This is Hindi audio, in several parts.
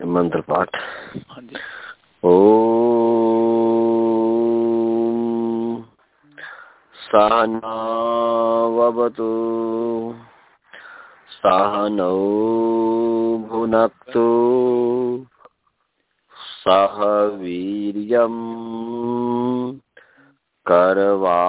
मंत्र पाठ। हाँ ओ सहनावतु सहनौ भुनक्तु सह वीर्यम् करवावहै।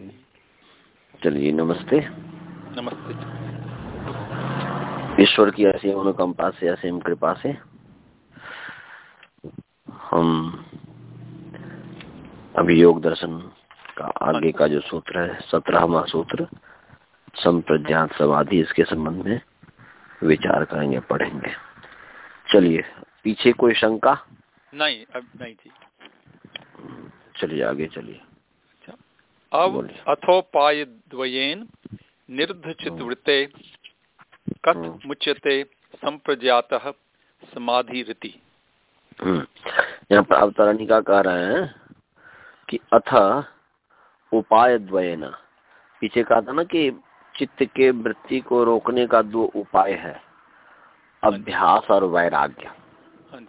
चलिए नमस्ते। नमस्ते। ईश्वर की असीम अनुकंपा से असीम कृपा से हम अभी योग दर्शन का आगे का जो सूत्र है सत्रहवा सूत्र संप्रज्ञात समाधि इसके संबंध में विचार करेंगे पढ़ेंगे। चलिए पीछे कोई शंका? नहीं अब नहीं थी। चलिए आगे चलिए। अब बोलिए। अथोपाय द्वयेन निर्ध चित्तवृत्ते कथ हम्म। मुच्यते संप्रज्ञात समाधि रीति हम्म। यहाँ पर अवतरणिका कह रहे हैं कि अथ उपाय द्वयन पीछे कहा था ना कि चित्त के वृत्ति को रोकने का दो उपाय है अभ्यास और वैराग्य हाँ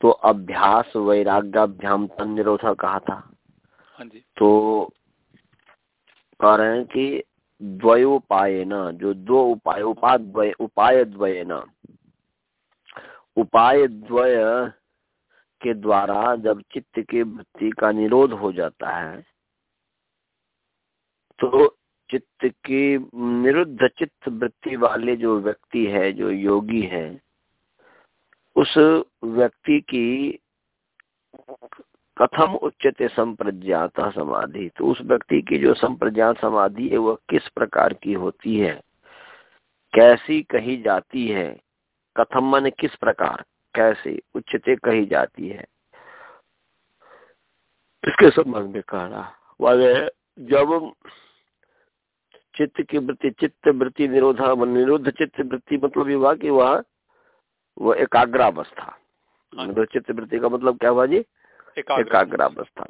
तो अभ्यास वैराग्याभ्याम तन निरोधा कहा था हाँ तो कह रहे हैं कि द्वयोपाय न जो दो उपाय उपाय उपाय द्वय न उपाय द्वय के द्वारा जब चित्त की वृत्ति का निरोध हो जाता है तो चित्त की निरुद्ध चित्त वृत्ति वाले जो व्यक्ति है, जो योगी है, उस व्यक्ति की कथम उच्चते संप्रज्ञात समाधि। तो उस व्यक्ति की जो संप्रज्ञात समाधि है वह किस प्रकार की होती है? कैसी कही जाती है? कथम मन किस प्रकार? कैसे? उच्चते कही जाती है। इसके संबंध में कह रहा वाले जब चित्त की वृत्ति चित्त वृत्ति निरोधा निरुद्ध चित्त वृत्ति मतलब ये हुआ कि वह वह एकाग्रावस्था। हाँ। निरुद्ध चित्त वृत्ति का मतलब क्या हुआ जी? एकाग्रावस्था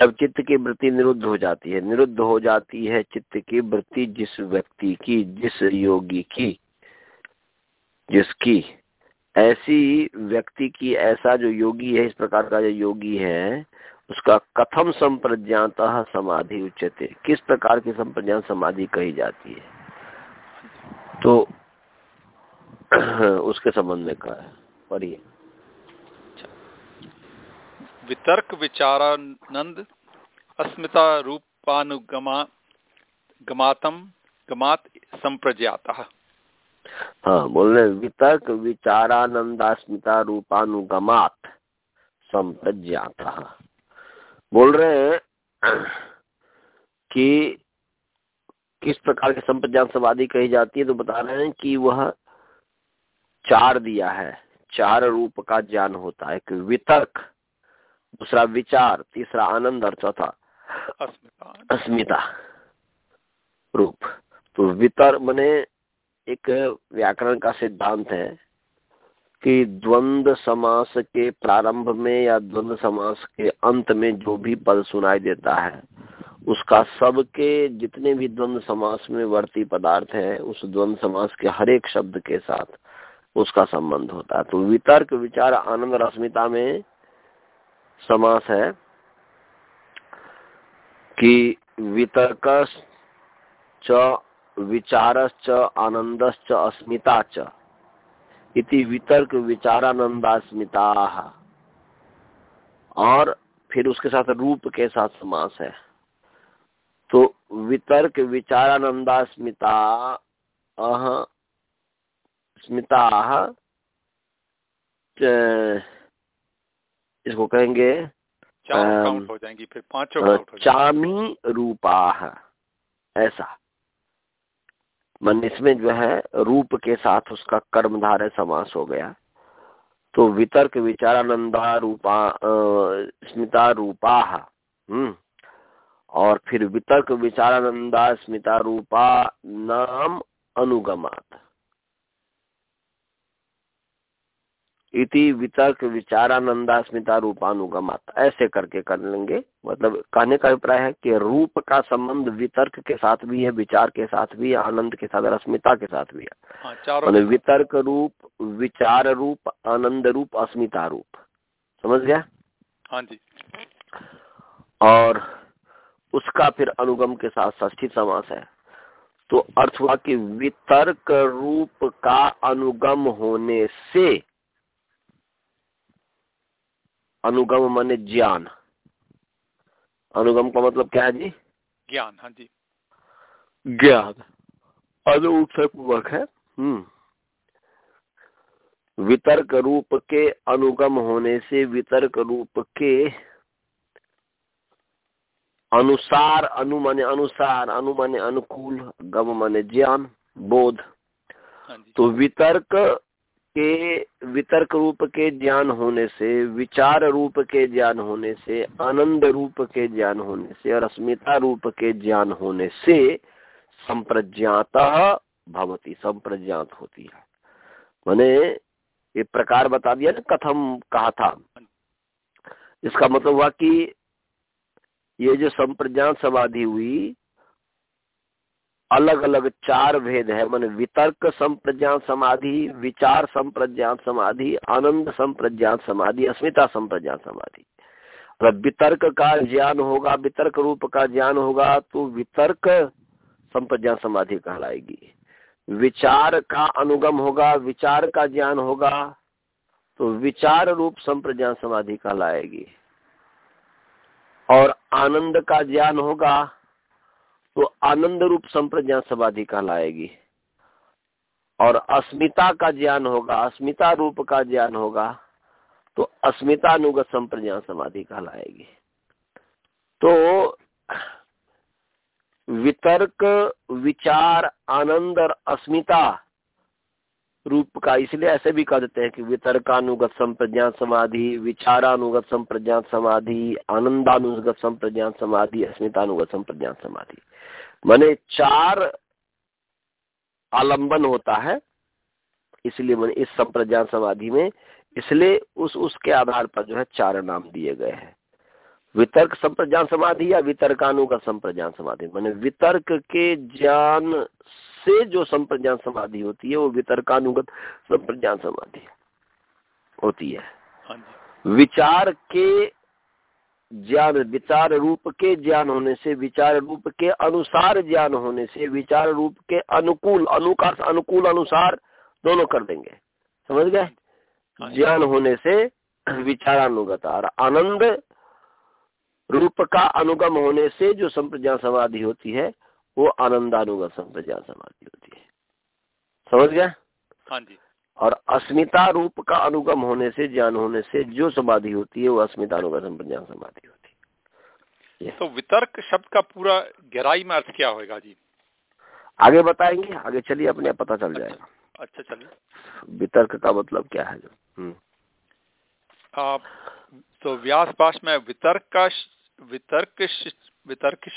जब चित्त की वृत्ति निरुद्ध हो जाती है, निरुद्ध हो जाती है चित्त की वृत्ति जिस व्यक्ति की, जिस योगी की, जिसकी। ऐसी व्यक्ति की, ऐसा जो योगी है, इस प्रकार का जो योगी है, उसका कथम संप्रज्ञात समाधि उच्चते किस प्रकार की संप्रज्ञात समाधि कही जाती है? तो उसके संबंध में कहा है। पढ़िए। वितर्क विचारानंद अस्मिता रूपानुगमा गमातम, गमात संप्रज्ञात। हाँ बोल रहे वितर्क विचारानंदास्मिता रूपानुगमात संप्रज्ञाता। बोल रहे हैं कि किस प्रकार के संप्रज्ञात समाधि कही जाती है तो बता रहे हैं कि वह चार दिया है। चार रूप का ज्ञान होता है, एक वितर्क दूसरा विचार तीसरा आनंद और चौथा अस्मिता। रूप। तो वितर मने एक व्याकरण का सिद्धांत है कि द्वंद समास के प्रारंभ में या द्वंद्व समास के अंत में जो भी पद सुनाई देता है उसका सबके जितने भी द्वंद्व समास में वर्ती पदार्थ है उस द्वंद्व समास के हर एक शब्द के साथ उसका संबंध होता है। तो वितर्क विचार आनंद और अस्मिता में समास है कि वितर्क च विचारश्च आनंदश्च अस्मिता च। इति वितर्क विचारानंदास्मिता। और फिर उसके साथ रूप के साथ समास है। तो वितर्क विचारानंदास्मिता, अह, स्मिता इसको कहेंगे काउंट हो जाएँगी फिर पाँचों काउंट जाएँगी। चामी रूपा ऐसा। मन इसमें जो है रूप के साथ उसका कर्मधारय समास हो गया। तो वितर्क विचारानंदा रूपा स्मिता रूपा हम्म। और फिर वितर्क विचारानंदा स्मिता रूपा नाम अनुगमात। इति वितर्क विचारानंदा स्मिता रूपानुगमात। ऐसे करके कर लेंगे। मतलब कहने का अभिप्राय है कि रूप का संबंध वितर्क के साथ भी है विचार के साथ भी है आनंद के साथ अस्मिता के साथ भी है। हाँ, वितर्क रूप विचार रूप आनंद रूप अस्मिता रूप। समझ गया? हाँ जी। और उसका फिर अनुगम के साथ ष्ठी समास है। तो अर्थ हुआ कि वितर्क रूप का अनुगम होने से अनुगम माने ज्ञान। अनुगम का मतलब क्या है जी? ज्ञान हाँ जी। ज्ञान। अनुत्सव पूर्वक है। हम्म। वितर्क रूप के अनुगम होने से वितर्क रूप के अनुसार अनु माने अनुसार अनु माने अनुकूल गम माने ज्ञान बोध। हाँ तो वितर्क के वितर्क रूप के ज्ञान होने से, विचार रूप के ज्ञान होने से, आनंद रूप के ज्ञान होने से और अस्मिता रूप के ज्ञान होने से संप्रज्ञात भवती, संप्रज्ञात होती है। मैंने ये प्रकार बता दिया ना, कथम कहा था। इसका मतलब हुआ कि ये जो संप्रज्ञात समाधि हुई अलग अलग चार भेद है। मन वितर्क संप्रज्ञात समाधि, विचार संप्रज्ञात समाधि, आनंद संप्रज्ञात समाधि, अस्मिता संप्रज्ञात समाधि। अगर वितर्क का ज्ञान होगा, वितर्क रूप का ज्ञान होगा तो वितर्क संप्रज्ञात समाधि कहलाएगी। विचार का अनुगम होगा, विचार का ज्ञान होगा तो विचार रूप संप्रज्ञात समाधि कहलाएगी। और आनंद का ज्ञान होगा तो आनंद रूप संप्रज्ञा समाधि कहलाएगी। और अस्मिता का ज्ञान होगा, अस्मिता रूप का ज्ञान होगा तो अस्मिता अनुगत संप्रज्ञा समाधि कहलाएगी। तो वितर्क, विचार, आनंद और अस्मिता रूप का, इसलिए ऐसे भी कह देते हैं कि वितर्कानुगत संप्रज्ञात समाधि विचारानुगत संप्रज्ञात समाधि आनंदानुगत संप्रज्ञात समाधि अस्मितानुगत संप्रज्ञात समाधि। मैंने चार आलंबन होता है इसलिए मैंने इस संप्रज्ञान समाधि में इसलिए उस उसके आधार पर जो है चार नाम दिए गए हैं। वितर्क संप्रज्ञान समाधि या वितर्कानुगत संप्रज्ञान समाधि? मैंने वितर्क के ज्ञान से जो संप्रज्ञान समाधि होती है वो वितर्कानुगत संप्रज्ञान समाधि होती है। हाँ विचार के ज्ञान विचार रूप के ज्ञान होने से विचार रूप के अनुसार ज्ञान होने से विचार रूप के अनुकूल अनुकार अनुकूल अनुसार दोनों कर देंगे। समझ गए? हाँ ज्ञान होने से विचारानुगत और आनंद रूप का अनुगम होने से जो संप्रज्ञा समाधि होती है वो आनंदानुगत संप्रज्ञा समाधि होती है। समझ गया हाँ जी। और अस्मिता रूप का अनुगम होने से ज्ञान होने से जो समाधि होती है वो अस्मिता अनुगम ज्ञान समाधि होती है। तो वितर्क शब्द का पूरा गहराई में अर्थ क्या होगा जी? आगे बताएँगे आगे चलिए अपने पता चल अच्छा, जाएगा। अच्छा चलिए। वितर्क का मतलब क्या है? जो हम्म। तो व्यास भाष में वितर्क का वितर्क वितर्क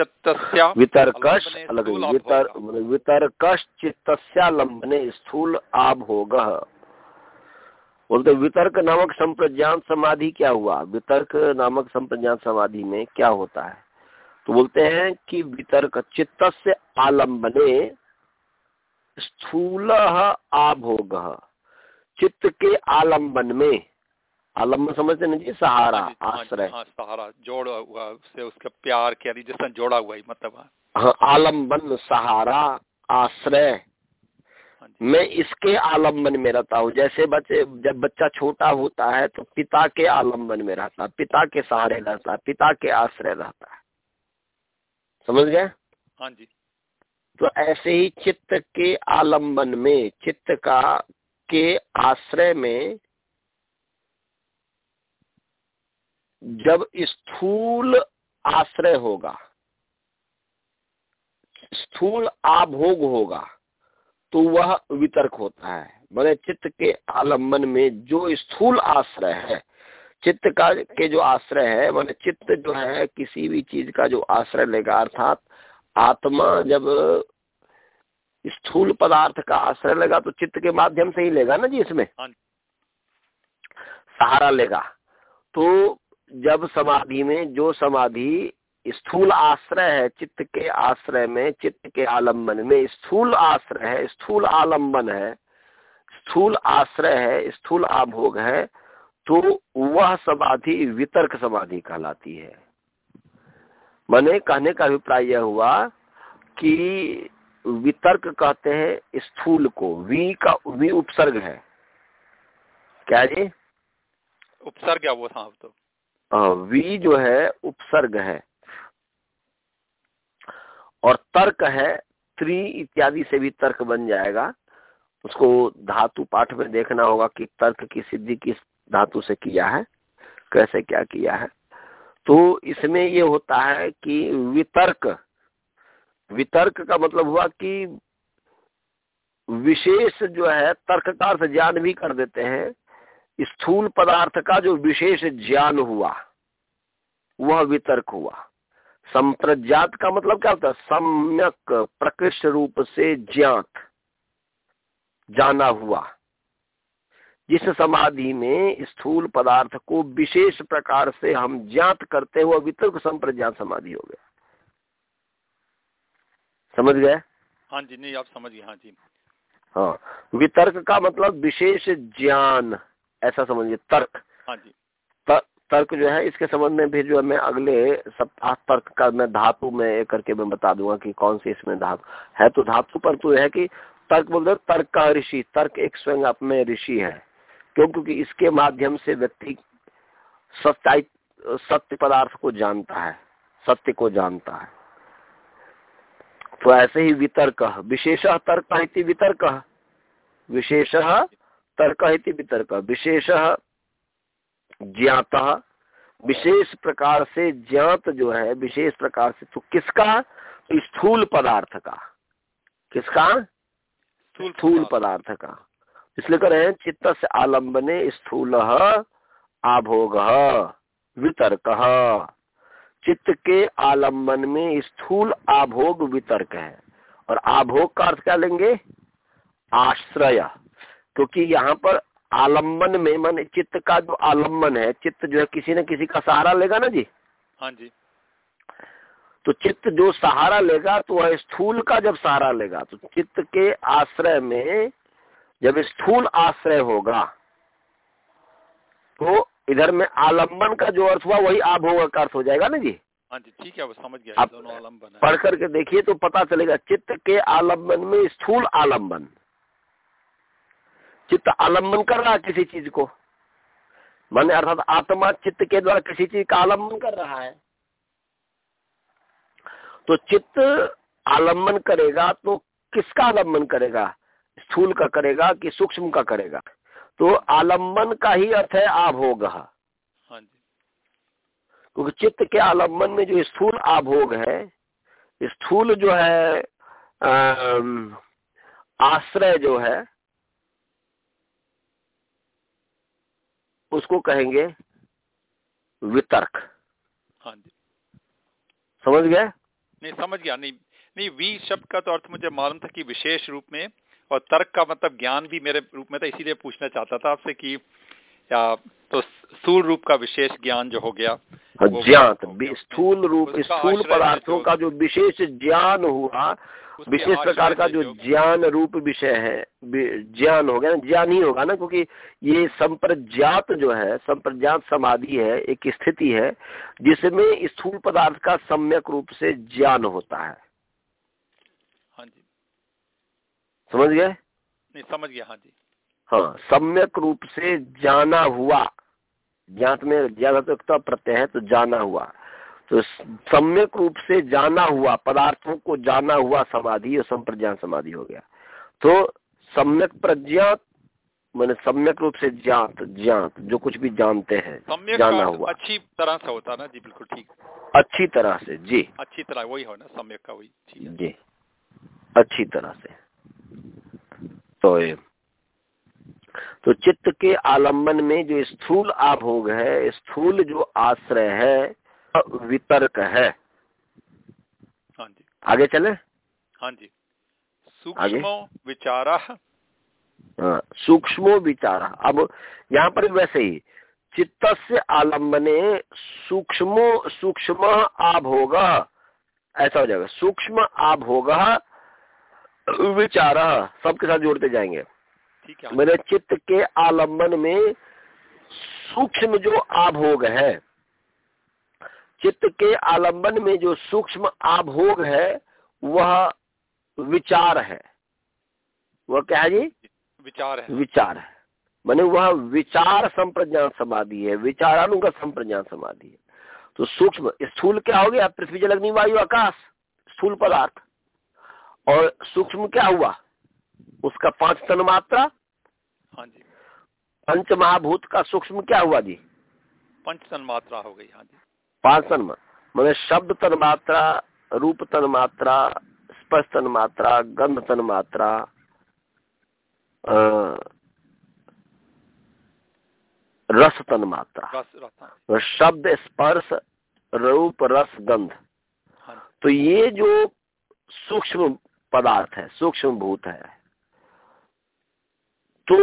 वितर्कश अलग वितर वितर्कश चित्तस्यालंबने स्थूल आभोग। बोलते वितर्क नामक संप्रज्ञान समाधि क्या हुआ? वितर्क नामक संप्रज्ञान समाधि में क्या होता है? तो बोलते हैं कि वितर्क चित्त से आलम्बने स्थूल आभोग। चित्त के आलंबन में आलंबन समझते नहीं जी सहारा हाँ हाँ आश्रय। हाँ, सहारा जोड़ा हुआ उससे उसका प्यार क्या जिसने जोड़ा हुआ ही मतलब हाँ, हाँ आलंबन सहारा आश्रय। मैं इसके आलंबन में रहता हूँ। जैसे बच्चे जब बच्चा छोटा होता है तो पिता के आलंबन में रहता है। पिता के सहारे रहता है पिता के आश्रय रहता है। समझ गए? हाँ जी। तो ऐसे ही चित्त के आलंबन में चित्त का के आश्रय में जब स्थूल आश्रय होगा स्थूल आभोग होगा तो वह वितर्क होता है। मैंने चित्त के आलंबन में जो स्थूल आश्रय है चित्त का के जो आश्रय है मैंने चित्त जो है किसी भी चीज़ का जो आश्रय लेगा अर्थात आत्मा जब स्थूल पदार्थ का आश्रय लेगा तो चित्त के माध्यम से ही लेगा ना जी इसमें? हाँ सहारा लेगा। तो जब समाधि में जो समाधि स्थूल आश्रय है चित्त के आश्रय में चित्त के आलंबन में स्थूल आश्रय है स्थूल आलंबन है स्थूल आश्रय है स्थूल आभोग है तो वह समाधि वितर्क समाधि कहलाती है। मैंने कहने का अभिप्राय यह हुआ कि वितर्क कहते हैं स्थूल को वी का वी उपसर्ग है। क्या जी? उपसर्ग क्या वो था तो? हाँ, वी जो है, उपसर्ग है। और तर्क है, त्री इत्यादि से भी तर्क बन जाएगा। उसको धातु पाठ में देखना होगा कि तर्क की सिद्धि किस धातु से किया है, कैसे क्या किया है। तो इसमें ये होता है कि वितर्क वितर्क का मतलब हुआ कि विशेष जो है तर्क का अर्थ ज्ञान भी कर देते हैं। स्थूल पदार्थ का जो विशेष ज्ञान हुआ वह वितर्क हुआ। संप्रज्ञात का मतलब क्या होता है? सम्यक प्रकृष्ट रूप से ज्ञात जाना हुआ। जिस समाधि में स्थूल पदार्थ को विशेष प्रकार से हम ज्ञात करते हुए वितर्क संप्रज्ञात समाधि हो गया। समझ गए? हाँ जी नहीं आप समझ गए हाँ जी। हाँ वितर्क का मतलब विशेष ज्ञान। ऐसा समझिए तर्क। हाँ जी। तर्क जो है इसके संबंध में भी जो है मैं अगले सप्ताह तर्क का मैं धातु में एक करके मैं बता दूँगा कि कौन सी इसमें धातु है तो धातु पर तो है कि तर्क बोलते तर्क का ऋषि तर्क एक स्वयं आप में ऋषि है। क्यों? क्योंकि इसके माध्यम से व्यक्ति सत्याई सत्य पदार्थ को जानता है सत्य को जानता है। तो ऐसे ही वितर्क विशेष तर्क वितर्क। विशेष तर्क वितर्क। विशेष ज्ञात। विशेष प्रकार से ज्ञात जो है विशेष प्रकार से तो किसका? स्थूल पदार्थ का। किसका? स्थूल पदार्थ का। इसलिए कह रहे हैं चित्त से आलम्बने स्थूल आभोग वितर्क। चित्त के आलंबन में स्थूल आभोग वितर्क है। और आभोग का अर्थ क्या लेंगे? आश्रय। क्योंकि यहाँ पर आलंबन में मान चित्त का जो आलंबन है चित्त जो है किसी न किसी का सहारा लेगा ना जी? हाँ जी। तो चित्त जो सहारा लेगा तो वह स्थूल का जब सहारा लेगा तो चित्त के आश्रय में जब स्थूल आश्रय होगा तो इधर में आलंबन का जो अर्थ हुआ वही आभोग का अर्थ हो जाएगा ना जी? हाँ जी ठीक है वो समझ गया दोनों आलंबन पढ़ करके देखिए तो पता चलेगा चित्त के आलंबन में स्थूल आलंबन। चित्त आलंबन कर रहा है किसी चीज़ को। माने अर्थात आत्मा चित्त के द्वारा किसी चीज़ का आलंबन कर रहा है। तो चित्त आलंबन करेगा तो किसका आलंबन करेगा? स्थूल का करेगा कि सूक्ष्म का करेगा? तो आलंबन का ही अर्थ है आभोग। हाँ क्योंकि चित्त के आलंबन में जो स्थूल आभोग है स्थूल जो है आश्रय जो है उसको कहेंगे वितर्क। हाँ जी। समझ गए? नहीं समझ गया। नहीं नहीं वी शब्द का तो अर्थ मुझे मालूम था कि विशेष रूप में और तर्क का मतलब ज्ञान भी मेरे रूप में था इसीलिए पूछना चाहता था आपसे कि या तो स्थूल रूप का विशेष ज्ञान जो हो गया ज्ञान स्थूल रूप स्थूल पदार्थों का जो विशेष ज्ञान हुआ विशेष प्रकार का जो ज्ञान रूप विषय है ज्ञान हो गया ना ज्ञान ही होगा ना क्योंकि ये संप्रज्ञात जो है संप्रज्ञात समाधि है एक स्थिति है जिसमें स्थूल पदार्थ का सम्यक रूप से ज्ञान होता है। हाँ जी। समझ गए? नहीं समझ गया हाँ जी। हाँ सम्यक रूप से जाना हुआ ज्ञात में ज्ञान प्रत्यय है तो जाना हुआ। तो सम्यक रूप से जाना हुआ पदार्थों को जाना हुआ समाधि और संप्रज्ञान समाधि हो गया। तो सम्यक प्रज्ञात मैंने सम्यक रूप से ज्ञात ज्ञात जो कुछ भी जानते हैं जाना हुआ। अच्छी तरह से होता ना? जी बिल्कुल ठीक। अच्छी तरह से जी। अच्छी तरह वही हो ना सम्यक का वही जी। अच्छी तरह से। तो ये तो चित्त के आलंबन में जो स्थूल आभोग है स्थूल जो आश्रय है वितर्क है। हाँ जी। आगे चले। हाँ जी। सूक्ष्म विचारा। हाँ, सूक्ष्मो विचार। अब यहाँ पर वैसे ही चित्त से आलम्बने सूक्ष्मो सूक्ष्म आभोग ऐसा हो जाएगा। सूक्ष्म आभोग विचार सबके साथ जोड़ते जाएँगे। ठीक है। मेरे चित्त के आलंबन में सूक्ष्म जो आभोग है चित्त के आलंबन में जो सूक्ष्म आभोग है वह विचार है। वह क्या है जी? विचार है। विचार है। मैंने वह विचार संप्रज्ञान समाधि है विचारानुगत संप्रज्ञान समाधि है। तो सूक्ष्म स्थूल क्या हो गया? पृथ्वी जल अग्नि वायु आकाश स्थूल पदार्थ। और सूक्ष्म क्या हुआ? उसका पाँच तन मात्रा। हाँ जी। पंच महाभूत का सूक्ष्म क्या हुआ जी? पंच तन मात्रा हो गई हाँ जी। पाँच मैंने शब्द तन मात्रा रूप तन मात्रा स्पर्श तन मात्रा गंध तन मात्रा रस तन मात्रा। रस, रस, शब्द स्पर्श रूप रस गंध। हाँ। तो ये जो सूक्ष्म पदार्थ है सूक्ष्म भूत है तो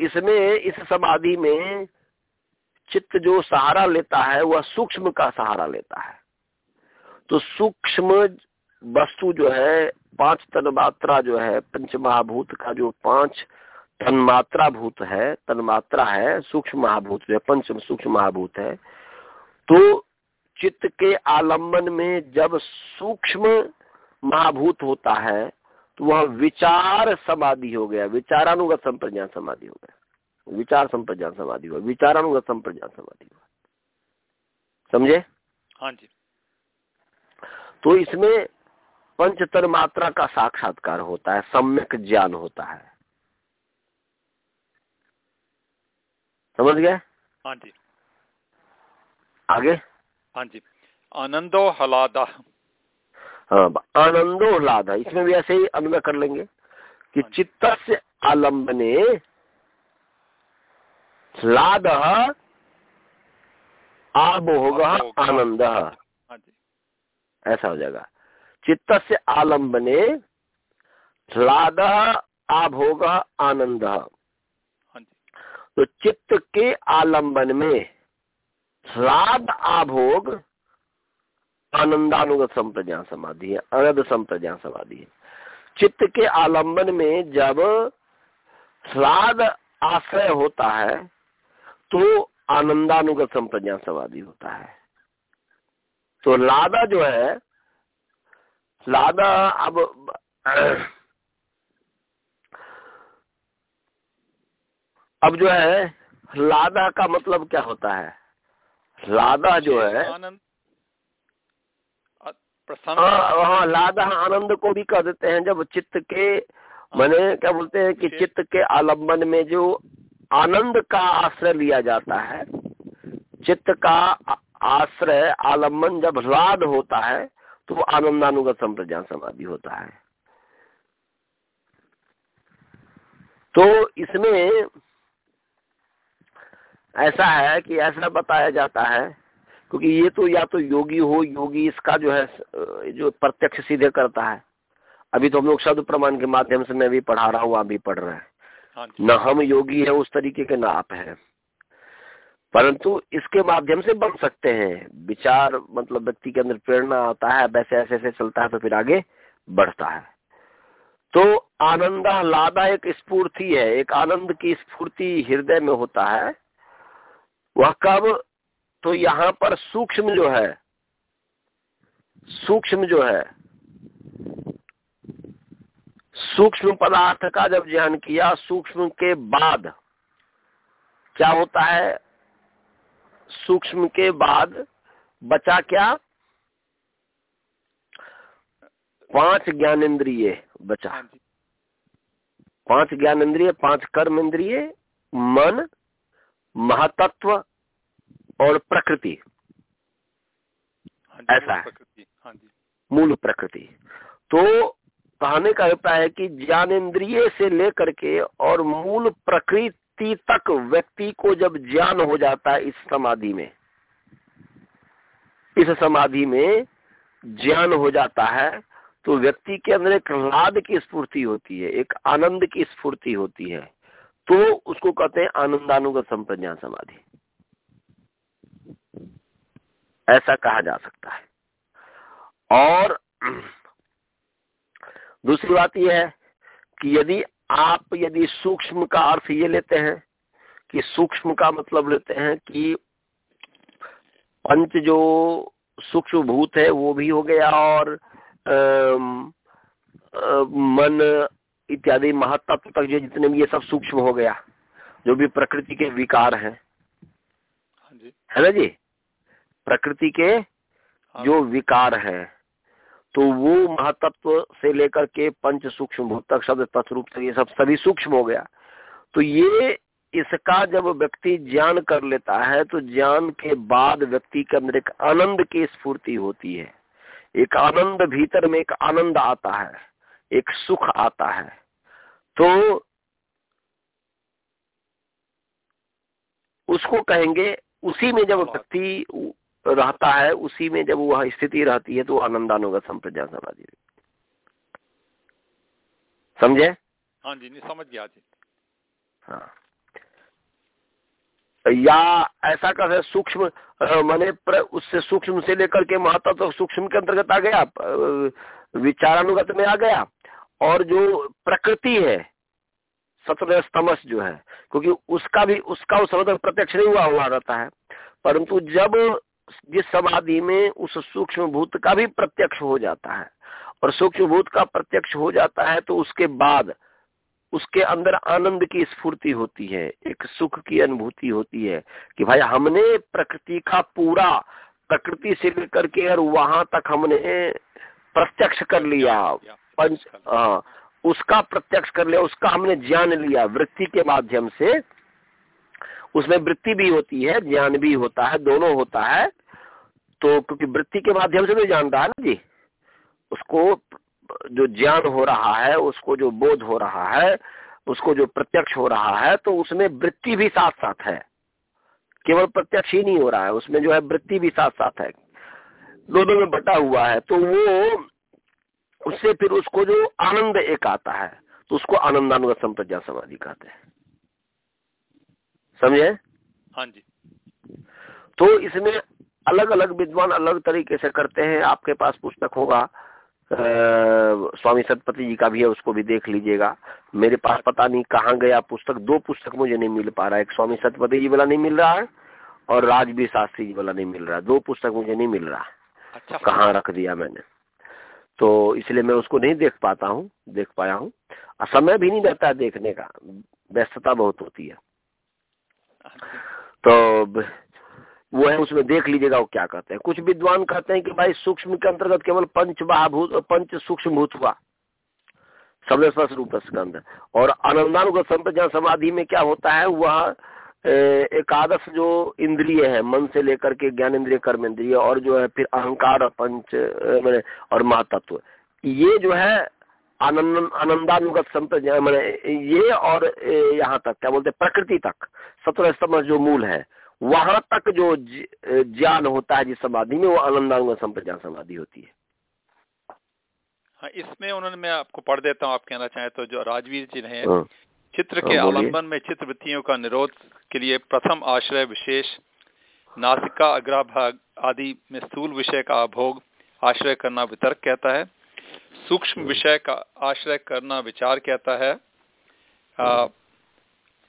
इसमें इस समाधि में चित्त जो सहारा लेता है, वह सूक्ष्म का सहारा लेता है। तो सूक्ष्म वस्तु जो है, पाँच तन मात्रा जो है पंच महाभूत का जो पाँच तन्मात्रा भूत है, तन्मात्रा है, सूक्ष्म महाभूत जो है, पंच सूक्ष्म महाभूत है तो चित्त के आलंबन में जब सूक्ष्म महाभूत होता है तो वह विचार समाधि हो गया, विचारानुगत संप्रज्ञान समाधि हो गया। विचार संप्रज्ञान समाधि हुआ विचारानुगत संप्रज्ञान समाधि हुआ। समझे? हाँ जी। तो इसमें पंचतर मात्रा का साक्षात्कार होता है सम्यक ज्ञान होता है। समझ गए? हाँ जी। आगे? हाँ जी। आनंदो हलादा। हाँ आनंदो ह्लाद। इसमें भी ऐसे ही अनुय कर लेंगे कि हाँ चित्त से आलम्बने ह्लाद आभोग आनंद हाँ ऐसा हो जाएगा। चित्त से आलम्बने ह्लाद आभोग आनंद हाँ तो चित्त के आलंबन में ह्लाद आभोग आनंदानुगत संप्रज्ञान समाधि है अनद संप्रज्ञा समाधि है। चित्त के आलंबन में जब ह्लाद आश्रय होता है तो आनंदानुगत संप्रज्ञान समाधि होता है। तो लादा जो है लादा अब अब जो है लादा का मतलब क्या होता है? लादा जो है आनंद हाँ हाँ लादा आनंद को भी कह देते हैं। जब चित्त के हाँ। मैंने क्या बोलते हैं कि चित्त के आलंबन में जो आनंद का आश्रय लिया जाता है, चित्त का आश्रय, आलंबन जब लाद होता है तो वो आनंदानुगत संप्रज्ञान समाधि होता है। तो इसमें ऐसा है कि ऐसा बताया जाता है, क्योंकि ये तो या तो योगी हो, योगी इसका जो है, जो प्रत्यक्ष सीधे करता है। अभी तो हम लोग शब्द प्रमाण के माध्यम से मैं भी पढ़ा रहा हूँ, आप भी पढ़ रहे हाँ। न हम योगी है, उस तरीके के ना आप है। परंतु इसके माध्यम से बन सकते हैं। विचार मतलब व्यक्ति के अंदर प्रेरणा आता है, वैसे ऐसे ऐसे चलता है तो फिर आगे बढ़ता है। तो आनंदा लादा एक स्फूर्ति है, एक आनंद की स्फूर्ति हृदय में होता है। वह कब? तो यहाँ पर सूक्ष्म जो है, सूक्ष्म जो है सूक्ष्म पदार्थ का जब ध्यान किया सूक्ष्म के बाद क्या होता है? सूक्ष्म के बाद बचा क्या? पाँच ज्ञान इंद्रिय बचा। हाँ पाँच ज्ञान इंद्रिय पाँच कर्म इंद्रिय मन महातत्व और प्रकृति। हाँ ऐसा है। हाँ मूल प्रकृति। तो कहने का अभिप्राय है कि ज्ञानेन्द्रिय से लेकर के और मूल प्रकृति तक व्यक्ति को जब ज्ञान हो जाता है इस समाधि में, इस समाधि में ज्ञान हो जाता है तो व्यक्ति के अंदर एक लाद की स्फूर्ति होती है, एक आनंद की स्फूर्ति होती है। तो उसको कहते हैं आनंदानुगत संप्रज्ञान समाधि। ऐसा कहा जा सकता है। और दूसरी बात यह है कि यदि आप यदि सूक्ष्म का अर्थ ये लेते हैं कि सूक्ष्म का मतलब लेते हैं कि पंच जो सूक्ष्म भूत है वो भी हो गया और आ, आ, मन इत्यादि महत्व तक जो जितने भी ये सब सूक्ष्म हो गया जो भी प्रकृति के विकार हैं। हाँ है ना जी? प्रकृति के हाँ। जो विकार हैं। तो वो महातत्व से लेकर के पंच सूक्ष्म भूत तक शब्द तत्रूप तक ये सब सभी सूक्ष्म हो गया। तो ये इसका जब व्यक्ति ज्ञान कर लेता है तो ज्ञान के बाद व्यक्ति के अंदर एक आनंद की स्फूर्ति होती है। एक आनंद भीतर में एक आनंद आता है एक सुख आता है। तो उसको कहेंगे उसी में जब व्यक्ति रहता है उसी में जब वह स्थिति रहती है तो आनंदानुगत संप्रज्ञा समाधि समझे? हाँ जी नहीं समझ गया जी। हाँ। या ऐसा कर सूक्ष्म मैंने उससे सूक्ष्म से लेकर के महत्व तो सूक्ष्म के अंतर्गत आ गया विचारानुगत में आ गया। और जो प्रकृति है स्तमस जो है क्योंकि उसका भी उसका उस समय तक प्रत्यक्ष नहीं हुआ हुआ रहता है। परंतु जब जिस समाधि में उस सूक्ष्म भूत का भी प्रत्यक्ष हो जाता है। और सूक्ष्म भूत का प्रत्यक्ष हो जाता है तो उसके बाद उसके अंदर आनंद की स्फूर्ति होती है, एक सुख की अनुभूति होती है कि भाई हमने प्रकृति का पूरा, प्रकृति से लेकर के और वहाँ तक हमने प्रत्यक्ष कर लिया। पंच हाँ उसका प्रत्यक्ष कर लिया, उसका हमने ज्ञान लिया। वृत्ति के माध्यम से उसमें वृत्ति भी होती है, ज्ञान भी होता है, दोनों होता है। तो क्योंकि वृत्ति के माध्यम से भी जानता है ना जी। उसको जो ज्ञान हो रहा है उसको जो बोध हो रहा है उसको जो प्रत्यक्ष हो रहा है तो उसमें वृत्ति भी साथ साथ है। केवल प्रत्यक्ष ही नहीं हो रहा है उसमें जो है वृत्ति भी साथ साथ है। दोनों में बटा हुआ है तो वो उससे फिर उसको जो आनंद एक आता है तो उसको आनंदानुगत संप्रज्ञा समाधि कहते हैं। समझे? हाँ जी। तो इसमें अलग अलग विद्वान अलग तरीके से करते हैं। आपके पास पुस्तक होगा। स्वामी सतपति जी का भी है उसको भी देख लीजिएगा। मेरे पास पता नहीं कहाँ गया पुस्तक। दो पुस्तक मुझे नहीं मिल पा रहा है। एक स्वामी सतपति जी वाला नहीं मिल रहा है और राजवीर शास्त्री जी वाला नहीं मिल रहा दो पुस्तक मुझे नहीं मिल रहा। अच्छा कहाँ रख दिया मैंने। तो इसलिए मैं उसको नहीं देख पाता हूँ देख पाया हूँ। समय भी नहीं रहता है देखने का। व्यस्तता बहुत होती है। अच्छा। तो वो है, उसमें देख लीजिएगा वो क्या कहते हैं। कुछ विद्वान कहते हैं कि भाई सूक्ष्म के अंतर्गत केवल पंच महाभूत पंच सूक्ष्म भूत हुआ। सबले स्पर्श रूप स्कंद। और आनंदानुगत संप्रज्ञा समाधि में क्या होता है, वह एकादश जो इंद्रिय है, मन से लेकर के ज्ञान इंद्रिय, कर्म इंद्रिय, और जो है फिर अहंकार, पंच मैंने, और महातत्व। ये जो है आनंद आनंदानुगत संप्रज्ञा, मैंने, ये और यहाँ तक, क्या बोलते प्रकृति तक। सत्रह स्तंभ जो मूल है वहाँ तक जो ज्ञान होता है जिस समाधि में वो आनंदांग संप्रज्ञान समाधि होती है। हाँ इसमें उन्होंने मैं आपको पढ़ देता हूँ आप कहना चाहें तो जो राजवीर जी ने हाँ। चित्र के हाँ, आलंबन में चित्र वृत्तियों का निरोध के लिए प्रथम आश्रय विशेष नासिका अग्राभाग आदि में स्थूल विषय का अभोग आश्रय करना वितर्क कहता है। सूक्ष्म हाँ। विषय का आश्रय करना विचार कहता है।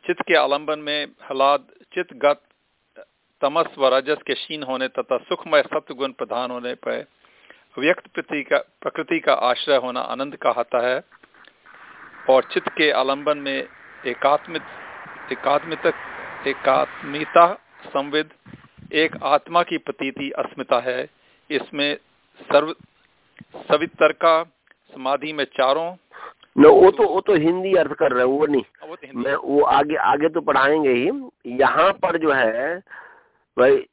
चित्त के आलंबन में हलाद चित्तगत तमस व रजस के क्षीण होने तथा सुखमय सत्वगुण प्रधान होने पर व्यक्त का प्रकृति का आश्रय होना आनंद कहता है और चित्त के आलंबन में एकात्मित एकात्मित एकात्मिता संविद एक आत्मा की प्रतीति अस्मिता है। इसमें सर्व सवितर का समाधि में चारों न वो तो वो तो हिंदी अर्थ कर रहे हैं वो नहीं। वो तो मैं वो आगे आगे तो पढ़ाएँगे ही। यहाँ पर जो है भाई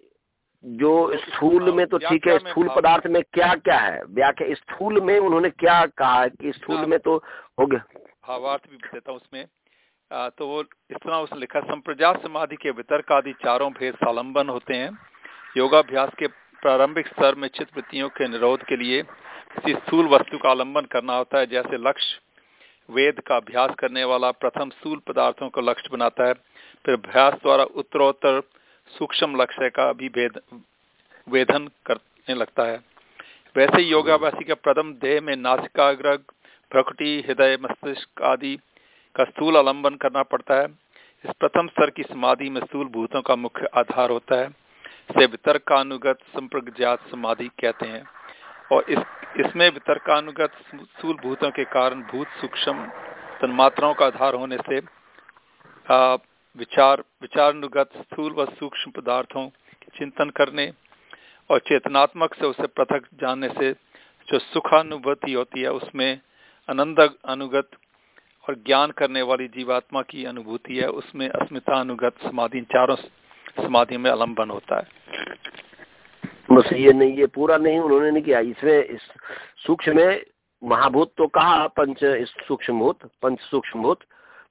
जो स्थूल में तो ठीक है स्थूल पदार्थ में क्या क्या है? व्याख्या स्थूल में उन्होंने क्या कहा है कि स्थूल। में तो हो गया। भावार्थ भी देता हूँ उसमें। आ, तो वो इस तरह उसने लिखा संप्रजात समाधि के वितर्क आदि चारों भेद सालंबन होते हैं। योगाभ्यास के प्रारंभिक स्तर में चित्त वृत्तियों के निरोध के लिए किसी स्थूल वस्तु का आलंबन करना होता है जैसे लक्ष्य। वेद का अभ्यास करने वाला प्रथम स्थूल पदार्थों को लक्ष्य बनाता है। फिर अभ्यास द्वारा उत्तरोत्तर सूक्ष्म लक्ष्य का भी भेद वेदन करने लगता है। वैसे योगाभ्यासी का प्रथम देह में नासिकाग्र, प्रकृति, हृदय, मस्तिष्क आदि का स्थूल आलंबन करना पड़ता है। इस प्रथम स्तर की समाधि में स्थूल भूतों का मुख्य आधार होता है, इसे वितर्कानुगत संप्रज्ञात समाधि कहते हैं। और इस, इसमें वितर्कानुगत स्थूल भूतों के कारण भूत सूक्ष्म तन्मात्राओं का आधार होने से विचार, विचारानुगत स्थूल व सूक्ष्म पदार्थों के चिंतन करने और चेतनात्मक से उसे पृथक जानने से जो सुखानुभूति होती है, उसमें आनंद अनुगत और ज्ञान करने वाली जीवात्मा की अनुभूति है, उसमें अस्मिता अनुगत समाधि, चारों समाधि में अलम्बन होता है। बस ये नहीं, ये पूरा नहीं, उन्होंने नहीं किया। इसमें इस सूक्ष्म में महाभूत तो कहा, पंच सूक्ष्म पंच सूक्ष्म भूत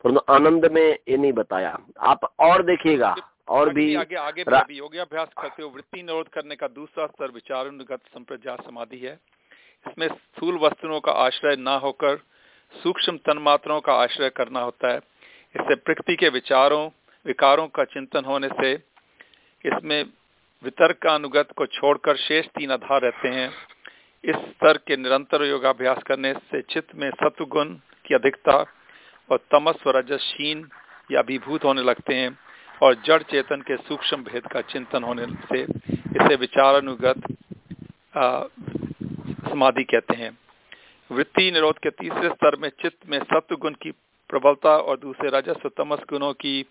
परंतु आनंद में ये नहीं बताया। आप और देखिएगा और भी आगे आगे भी योगाभ्यास करते हो वृत्ति निरोध करने का दूसरा स्तर विचारानुगत संप्रजा समाधि है। इसमें स्थूल वस्तुओं का आश्रय न होकर सूक्ष्म तन्मात्राओं का आश्रय करना होता है। इससे प्रकृति के विचारों विकारों का चिंतन होने से इसमें वितर्क का अनुगत को छोड़कर शेष तीन आधार रहते हैं। इस स्तर के निरंतर योगाभ्यास करने से चित्त में सत्व गुण की अधिकता और तमस व रजसीन या अभिभूत होने लगते हैं और जड़ चेतन के सूक्ष्म भेद का चिंतन होने से इसे विचारानुगत समाधि कहते हैं। वृत्ति निरोध के तीसरे स्तर में चित्त में सत्व गुण की प्रबलता और दूसरे रजस तमस गुणों की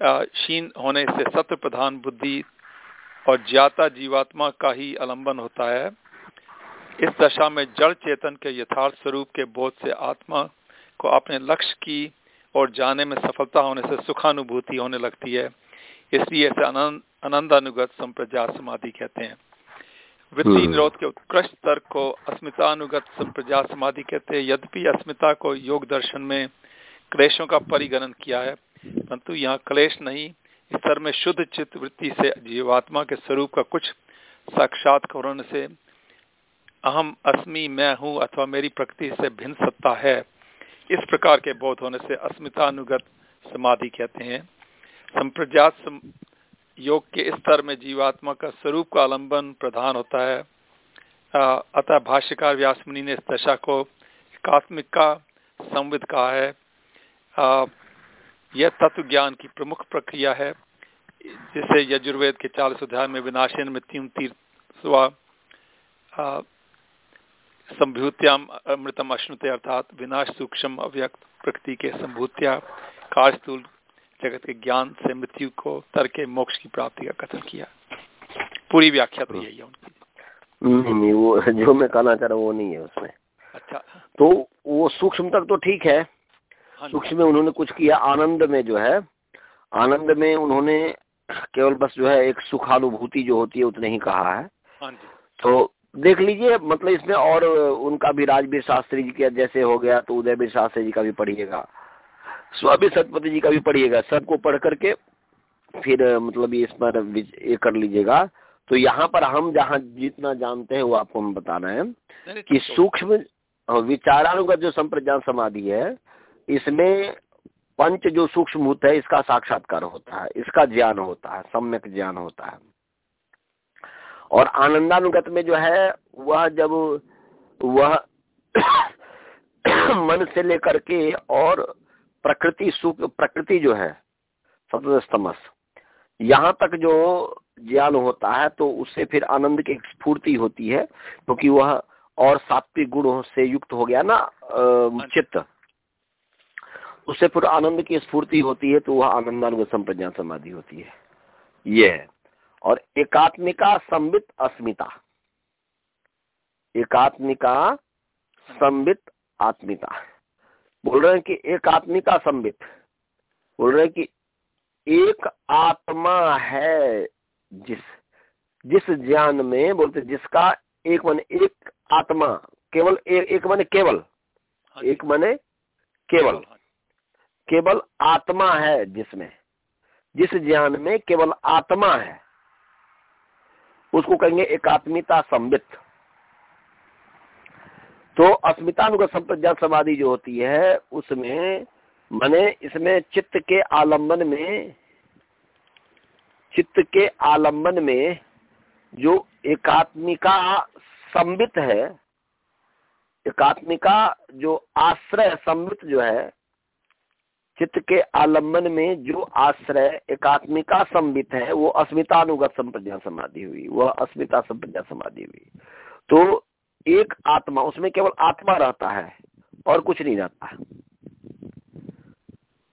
क्षीण होने से सत्य प्रधान बुद्धि और ज्ञाता जीवात्मा का ही अलंबन होता है। इस दशा में जड़ चेतन के यथार्थ स्वरूप के बोध से आत्मा को अपने लक्ष्य की और जाने में सफलता होने से सुखानुभूति होने लगती है। इसलिए इसे आनंद आनंदानुगत संप्रजात समाधि कहते हैं। वृत्ति हम्म। निरोध के उत्कृष्ट तर्क को अस्मितानुगत संप्रजात समाधि कहते हैं। यद्यपि अस्मिता को योग दर्शन में क्लेशों का परिगणन किया है परंतु यहाँ क्लेश नहीं स्तर में शुद्ध चित्त वृत्ति से जीवात्मा के स्वरूप का कुछ साक्षात होने से अहम अस्मि मैं हूँ अथवा मेरी प्रकृति से भिन्न सत्ता है। इस प्रकार के बोध होने से अस्मितानुगत समाधि कहते हैं। संप्रजात सम, योग के स्तर में जीवात्मा का स्वरूप का आलंबन प्रधान होता है। अतः भाष्यकार व्यासमुनि ने इस दशा को एकात्मिक का संविद कहा है। आ, यह तत्व ज्ञान की प्रमुख प्रक्रिया है जिसे यजुर्वेद के चालीस अध्याय में विनाशन मृत्यु तीर्थवा संभूत्याम अमृतम अश्नुते अर्थात विनाश सूक्ष्म अव्यक्त प्रकृति के संभूत्या कालस्थूल जगत के ज्ञान से मृत्यु को तर्क मोक्ष की प्राप्ति का कथन किया। पूरी व्याख्या तो यही है उनकी। नहीं नहीं वो जो मैं कहना चाह रहा हूँ वो नहीं है उसमें। अच्छा। तो वो सूक्ष्म तक तो ठीक है। हाँ सूक्ष्म में उन्होंने कुछ किया आनंद में जो है आनंद में उन्होंने केवल बस जो है एक सुखानुभूति जो होती है उतने ही कहा है। हाँ तो देख लीजिए मतलब इसमें और उनका भी राजवीर शास्त्री जी का जैसे हो गया तो उदयवीर शास्त्री जी का भी पढ़िएगा। स्वामी सतपति जी का भी पढ़िएगा। सबको पढ़ करके फिर मतलब इस पर ये कर लीजिएगा। तो यहाँ पर हम जहाँ जितना जानते हैं वो आपको हम बताना है कि सूक्ष्म विचारानुगत जो संप्रज्ञान समाधि है इसमें पंच जो सूक्ष्म भूत है इसका साक्षात्कार होता है इसका ज्ञान होता है सम्यक ज्ञान होता है। और आनंदानुगत में जो है, वह जब वह मन से लेकर के और प्रकृति सुख, प्रकृति जो है सतमस यहाँ तक जो ज्ञान होता है तो उससे फिर आनंद की स्फूर्ति होती है, क्योंकि तो वह और सात्विक गुणों से युक्त हो गया ना चित्त। उससे फिर आनंद की स्फूर्ति होती है तो वह आनंदानुगत संप्रज्ञा समाधि होती है। ये है। और एकात्मिका संबित अस्मिता। एकात्मिका संबित आत्मिता। बोल रहे हैं कि एकात्मिका संबित। बोल रहे हैं कि एक आत्मा है जिस जिस ज्ञान में बोलते जिसका एक मन एक आत्मा केवल ए, एक मन केवल। हाँ एक मने केवल। हाँ केवल आत्मा है जिसमें। जिस ज्ञान में केवल आत्मा है। उसको कहेंगे एकात्मिता संबित तो अस्मितानुगत संप्रज्ञात समाधि जो होती है, उसमें, मने इसमें चित्त के आलंबन में, चित्त के आलंबन में जो एकात्मिका संबित है, एकात्मिका जो आश्रय संबित जो है चित्त के आलंबन में जो आश्रय एकात्मिका संबित है वो अस्मितानुगत संप्रज्ञा समाधि हुई वह अस्मिता संप्रज्ञा समाधि हुई। तो एक आत्मा उसमें केवल आत्मा रहता है और कुछ नहीं रहता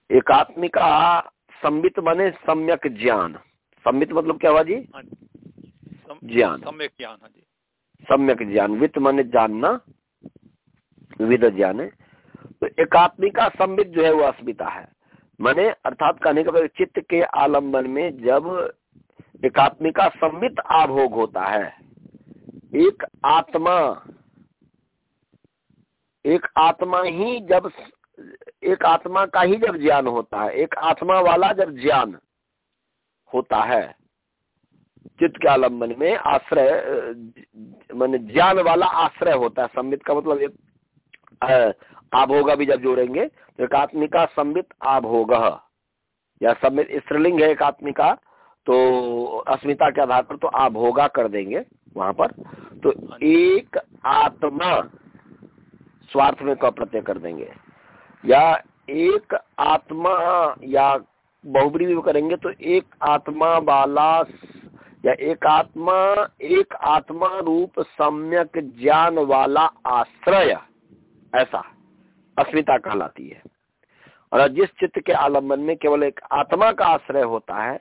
एकात्मिका संबित बने सम्यक ज्ञान। संबित मतलब क्या हुआ जी? हाँ ज्ञान। सम्यक ज्ञान हाँ सम्यक ज्ञान। वित्त माने जानना विविध ज्ञान। है तो एकात्मिका संबित जो है वो अस्मिता है। माने अर्थात कहने का चित्त के आलंबन में जब एकात्मिका संबित आभोग होता है, एक आत्मा एक आत्मा ही जब एक आत्मा का ही जब ज्ञान होता है, एक आत्मा वाला जब ज्ञान होता है, चित्त के आलंबन में आश्रय मान ज्ञान वाला आश्रय होता है। संबित का मतलब एक आभोगा भी जब जोड़ेंगे तो एक आत्मिका संबित आभोग। या संबित स्त्रीलिंग है एक आत्मिका तो अस्मिता के आधार पर तो आभोगा कर देंगे वहाँ पर। तो एक आत्मा स्वार्थ में का प्रत्यय कर देंगे। या एक आत्मा या बहुबरी भी करेंगे तो एक आत्मा वाला या एक आत्मा एक आत्मा रूप सम्यक ज्ञान वाला आश्रय। ऐसा। अस्मिता कहलाती है। और जिस चित्त के आलंबन में केवल एक आत्मा का आश्रय होता है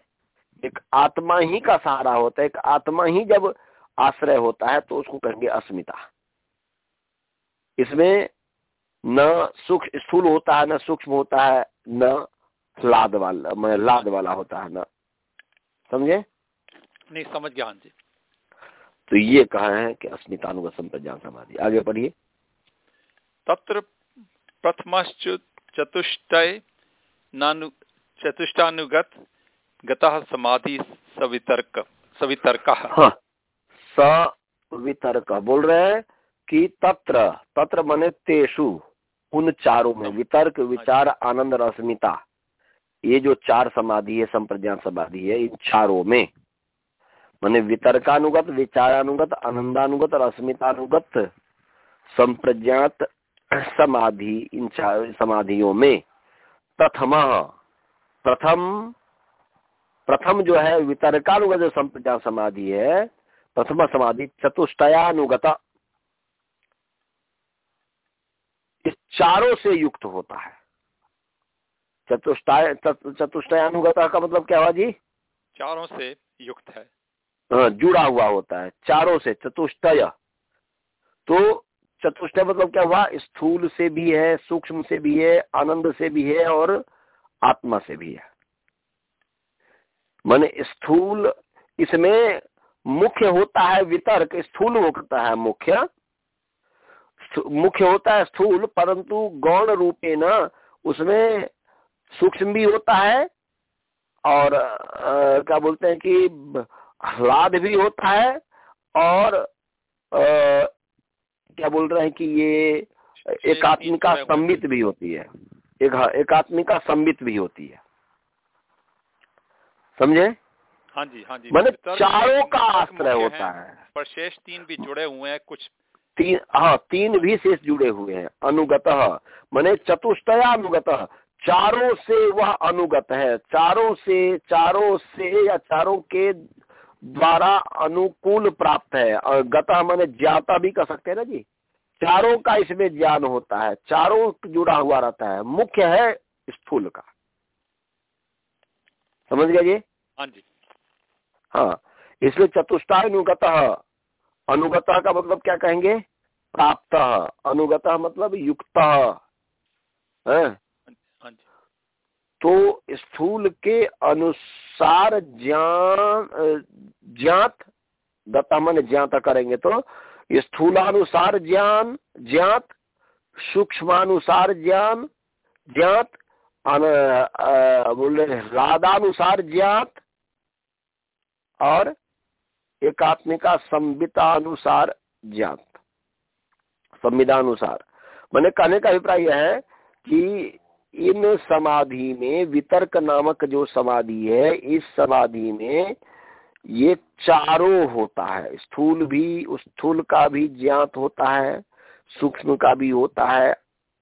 एक आत्मा ही का सहारा होता है एक आत्मा ही जब आश्रय होता है तो उसको कहेंगे अस्मिता। इसमें न सूक्ष्म स्थूल होता है न सूक्ष्म होता है न लाद वाला लाद वाला होता है न। समझे? नहीं समझ गया हाँ जी। तो ये कहा है कि अस्मितानुगत संप्रज्ञान समाधि। आगे पढ़िए तत्र प्रथमश्च चतुष्टय नानु चतुष्टानुगत गतः समाधि सवितर्क सवितर्क। हाँ। सवितर्क। बोल रहे हैं कि तत्र तत्र मने तेषु उन चारों में वितर्क विचार आनंद रश्मिता ये जो चार समाधि है संप्रज्ञान समाधि है इन चारों में मैंने वितर्कानुगत विचारानुगत आनंदानुगत और अस्मितानुगत संप्रज्ञात समाधि इन चार समाधियों में प्रथम प्रथम प्रथम जो है वितर्कानुगत जो समाधि है प्रथम समाधि चतुष्टयानुगत। इस चारों से युक्त होता है। चतुष्टाय चतुष्टयानुगत का मतलब क्या हुआ जी? चारों से युक्त है। हाँ जुड़ा हुआ होता है चारों से चतुष्टय। तो चतुष्टय मतलब क्या हुआ? स्थूल से भी है सूक्ष्म से भी है आनंद से भी है और आत्मा से भी है। माने स्थूल इसमें मुख्य होता है वितर्क स्थूल होता है मुख्य। मुख्य होता है स्थूल परंतु गौण रूपे न उसमें सूक्ष्म भी होता है और आ, क्या बोलते हैं कि ह्लाद भी होता है और क्या बोल रहे हैं कि ये एकात्मिका संबित भी होती है। एक एकात्मिका संबित भी होती है। समझे? हाँ जी हाँ जी। मतलब चारों का आश्रय होता है पर शेष तीन भी जुड़े हुए हैं कुछ तीन हाँ तीन भी शेष जुड़े हुए हैं। अनुगत मैंने चतुष्टया अनुगत चारों से वह अनुगत है। चारों से चारों से या चारों के द्वारा अनुकूल प्राप्त है। और गता मैंने ज्ञाता भी कह सकते हैं ना जी। चारों का इसमें ज्ञान होता है चारों जुड़ा हुआ रहता है। मुख्य है स्थूल का। समझ गए जी? हाँ जी। हाँ इसलिए चतुष्टानुगत अनुगत अनुगत का मतलब क्या कहेंगे? प्राप्त। अनुगत मतलब युक्त। है? हाँ तो स्थूल के अनुसार ज्ञान, ज्ञात दत्ता मन ज्ञात करेंगे तो स्थूलानुसार ज्ञान, ज्ञात, सूक्ष्मानुसार ज्ञान, ज्ञात बोले राधानुसार ज्ञात, और एकात्मिका संवितानुसार ज्ञात। संविधानुसार। मैंने कहने का अभिप्राय यह है कि इन समाधि में वितर्क नामक जो समाधि है, इस समाधि में ये चारों होता है। स्थूल भी, उस स्थूल का भी ज्ञात होता है, सूक्ष्म का भी होता है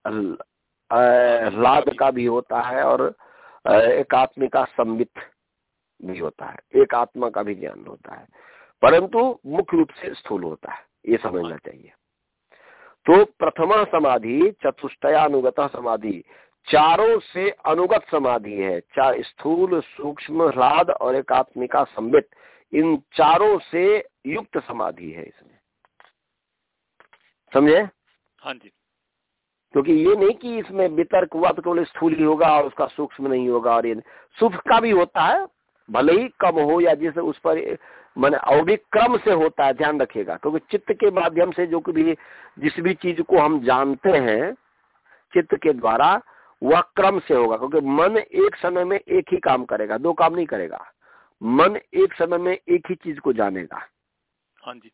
लाद का भी होता है और एक आत्म का संबित भी होता है। एक आत्मा का भी ज्ञान होता है। परंतु मुख्य रूप से स्थूल होता है, ये समझना चाहिए। तो प्रथमा समाधि, चतुष्टयानुगत समाधि चारों से अनुगत समाधि है। चार स्थूल सूक्ष्म ह्लाद और एकात्मिका संबित इन चारों से युक्त समाधि है इसमें। समझे? हाँ जी। क्योंकि ये नहीं कि इसमें वितर्क हुआ तो केवल स्थूल ही होगा और उसका सूक्ष्म नहीं होगा और ये सुख का भी होता है भले ही कम हो या जिसे उस पर मैंने अवधिक क्रम से होता है ध्यान रखिएगा। क्योंकि चित्त के माध्यम से जो भी जिस भी चीज़ को हम जानते हैं चित्त के द्वारा वह क्रम से होगा क्योंकि मन एक समय में एक ही काम करेगा दो काम नहीं करेगा। मन एक समय में एक ही चीज़ को जानेगा। हाँ जी।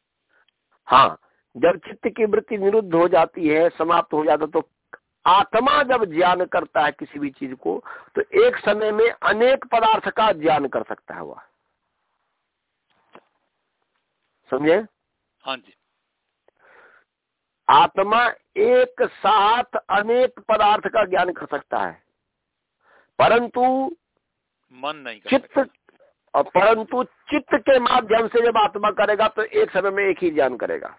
हाँ जब चित्त की वृत्ति निरुद्ध हो जाती है समाप्त हो जाता तो आत्मा जब ज्ञान करता है किसी भी चीज़ को तो एक समय में अनेक पदार्थ का ज्ञान कर सकता है वह। समझे? हाँ जी। आत्मा एक साथ अनेक पदार्थ का ज्ञान कर सकता है। परंतु मन नहीं कर चित्त और परंतु चित्त के माध्यम से जब आत्मा करेगा तो एक समय में एक ही ज्ञान करेगा।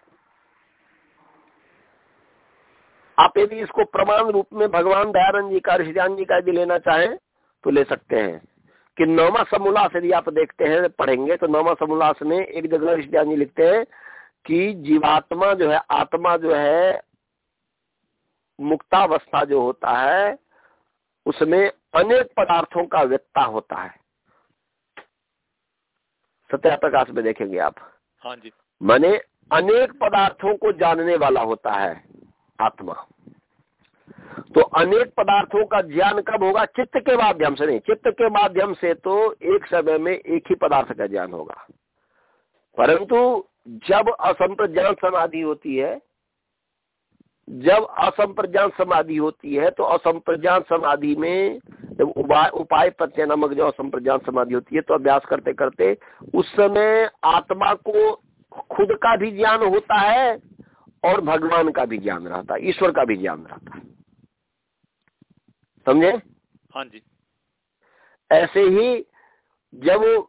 आप यदि इसको प्रमाण रूप में भगवान दयानंद जी का ऋषिदान जी का यदि लेना चाहें तो ले सकते हैं। कि नौमा समोल्लास यदि आप देखते हैं पढ़ेंगे तो नौमा समोल्लास में एक जगह ऋषिदान जी लिखते हैं कि जीवात्मा जो है आत्मा जो है मुक्तावस्था जो होता है उसमें अनेक पदार्थों का व्यक्ता होता है। सत्या प्रकाश में देखेंगे आप। हाँ जी। मैंने अनेक पदार्थों को जानने वाला होता है आत्मा। तो अनेक पदार्थों का ज्ञान कब होगा? चित्त के माध्यम से नहीं। चित्त के माध्यम से तो एक समय में एक ही पदार्थ का ज्ञान होगा। परंतु जब असंप्रज्ञान समाधि होती है जब असंप्रज्ञान समाधि होती है तो असंप्रज्ञान समाधि में जब उपाय उपाय प्रत्यय नामक जो असंप्रज्ञान समाधि होती है तो अभ्यास करते करते उस समय आत्मा को खुद का भी ज्ञान होता है और भगवान का भी ज्ञान रहता है ईश्वर का भी ज्ञान रहता है। समझे? हाँ जी। ऐसे ही जब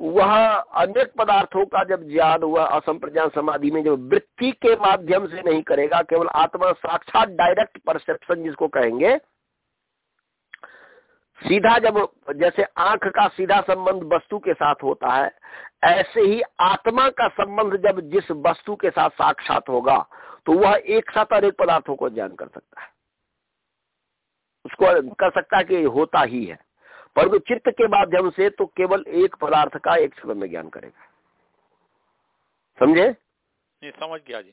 वह अनेक पदार्थों का जब ज्ञान हुआ, असंप्रज्ञान समाधि में जब वृत्ति के माध्यम से नहीं करेगा, केवल आत्मा साक्षात डायरेक्ट परसेप्शन जिसको कहेंगे, सीधा जब जैसे आँख का सीधा संबंध वस्तु के साथ होता है, ऐसे ही आत्मा का संबंध जब जिस वस्तु के साथ साक्षात होगा तो वह एक साथ अनेक पदार्थों को ज्ञान कर सकता है। उसको कर सकता है कि होता ही है। परंतु चित्त के माध्यम से तो केवल एक पदार्थ का एक समय में ज्ञान करेगा। समझे? नहीं समझ गया जी।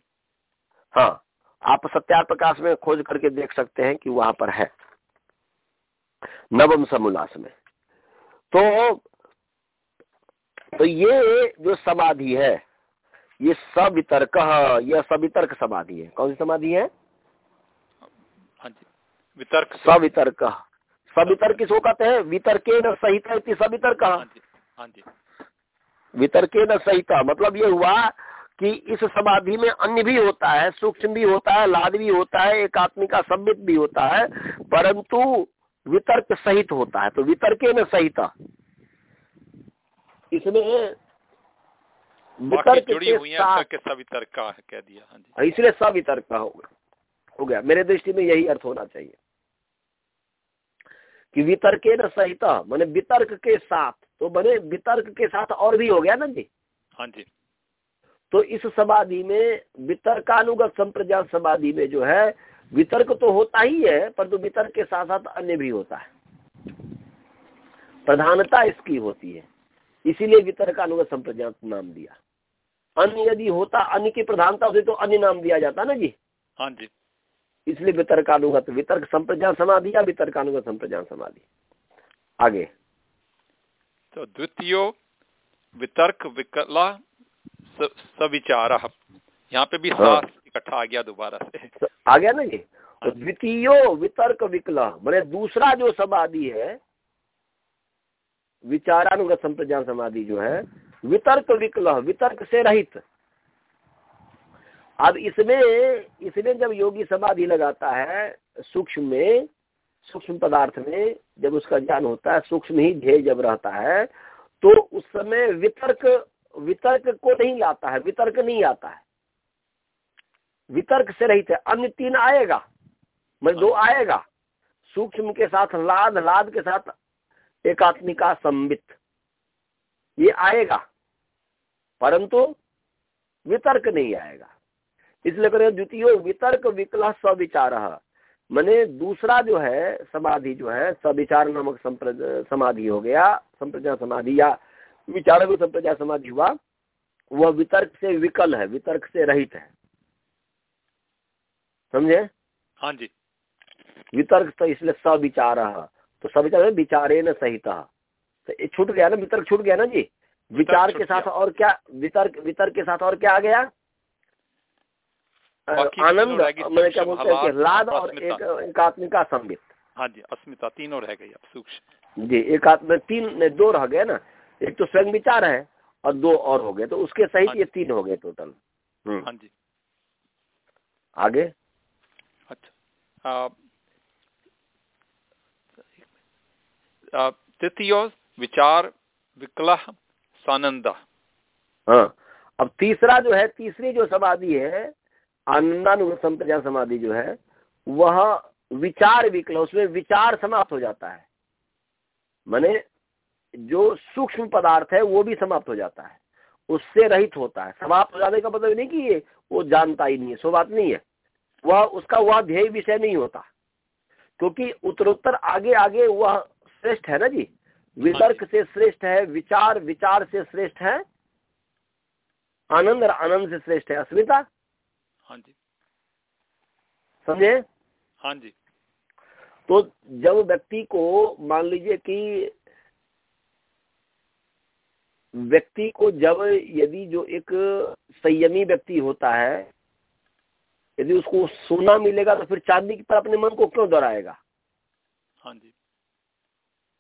हाँ आप सत्या प्रकाश में खोज करके देख सकते हैं कि वहाँ पर है। नवम समुलास में। तो तो ये जो समाधि है ये सवितर्क यह सवितर्क समाधि है। कौन सी समाधि है? हाँ जी वितर्क। सवितर्क। सवितर्क किसको कहते हैं? वितर्के न सहित सवितर्क। हाँ जी हाँ वितर्के न सहित मतलब ये हुआ कि इस समाधि में अन्य भी होता है सूक्ष्म भी होता है लाद भी होता है एक आत्मिक का सम्मित भी होता है परंतु वितर्क सहित होता है। तो वितर्के न सहित। इसमें वितर्क के सवितर्क कह दिया हाँ, इसलिए सवितर्क हो गया हो गया। मेरे दृष्टि में यही अर्थ होना चाहिए। कि वितर्के न सहित मैंने वितर्क के साथ। तो बने वितर्क के साथ और भी हो गया ना जी? हाँ जी। तो इस समाधि में वितर्कानुगत संप्रज्ञान समाधि में जो है वितर्क तो होता ही है परंतु तो वितर्क के साथ साथ अन्य भी होता है। प्रधानता इसकी होती है। इसीलिए वितर्क अनुगत संप्रज्ञात नाम दिया। अन्य यदि होता अन्य की प्रधानता होती तो अन्य नाम दिया जाता ना जी? हाँ जी। इसलिए वितर्कानुगत वितर्क संप्रज्ञान समाधि या वितर्कानुगत संप्रज्ञान समाधि। आगे। तो द्वितीय वितर्क विकला सविचार। यहाँ पे भी हाँ। इकट्ठा आ गया दोबारा से। आ गया ना जी तो द्वितीय वितर्क विकला मैंने दूसरा जो समाधि है विचारानुगत संप्रज्ञान समाधि जो है वितर्क विकल वितर्क से रहित। अब इसमें इसमें जब योगी समाधि लगाता है सूक्ष्म में सूक्ष्म पदार्थ में जब उसका ज्ञान होता है सूक्ष्म ही ध्येय जब रहता है तो उस समय वितर्क वितर्क को नहीं लाता है वितर्क नहीं आता है। वितर्क से रहित है। अन्य तीन आएगा मतलब दो आएगा। सूक्ष्म के साथ लाद लाद के साथ एकात्मिका संबित ये आएगा परंतु वितर्क नहीं आएगा। इसलिए करें द्वितीय वितर्क विकल सविचार। मैंने दूसरा जो है समाधि जो है सविचार नामक समाधि हो गया संप्रजा समाधि या विचार संप्रजा समाधि हुआ वह वितर्क से विकल है वितर्क से रहित है। समझे? हाँ जी। वितर्क तो इसलिए सविचार तो सविचार विचारे न सहित। तो छूट गया ना वितर्क छूट गया ना जी? विचार के साथ और क्या वितर्क वितर्क के साथ और क्या आ गया? आनंद मैंने क्या बोलते हैं लाद और एक एकात्मिका संबित। हाँ जी अस्मिता तीनों रह गई अब सूक्ष्म। जी एक आत्म तीन दो रह गए ना। एक तो स्वयं विचार है और दो और हो गए तो उसके सहित हाँ ये तीन हो गए टोटल हम्म। हाँ जी। आगे? अच्छा। तृतीय विचार विकल सानंद। हाँ। अब तीसरा जो है तीसरी जो समाधि है आनंदानुगत संप्रजा समाधि जो है, वह विचार विकल, उसमें विचार समाप्त हो जाता है। माने जो सूक्ष्म पदार्थ है, वो भी समाप्त हो जाता है। उससे रहित होता है। समाप्त हो जाने का मतलब नहीं कि ये, वो जानता ही नहीं है, सो बात नहीं है। वह, उसका वह ध्येय विषय नहीं होता। क्योंकि उत्तरोत्तर आगे आगे वह श्रेष्ठ है ना जी? वितर्क से श्रेष्ठ है, विचार विचार से श्रेष्ठ है, आनंद और आनंद से श्रेष्ठ है। अस्मिता हाँ जी। समझे? हाँ जी। तो जब व्यक्ति को मान लीजिए कि व्यक्ति को जब यदि जो एक संयमी व्यक्ति होता है यदि उसको सोना मिलेगा तो फिर चांदी की तरह अपने मन को क्यों दोहराएगा? हाँ जी।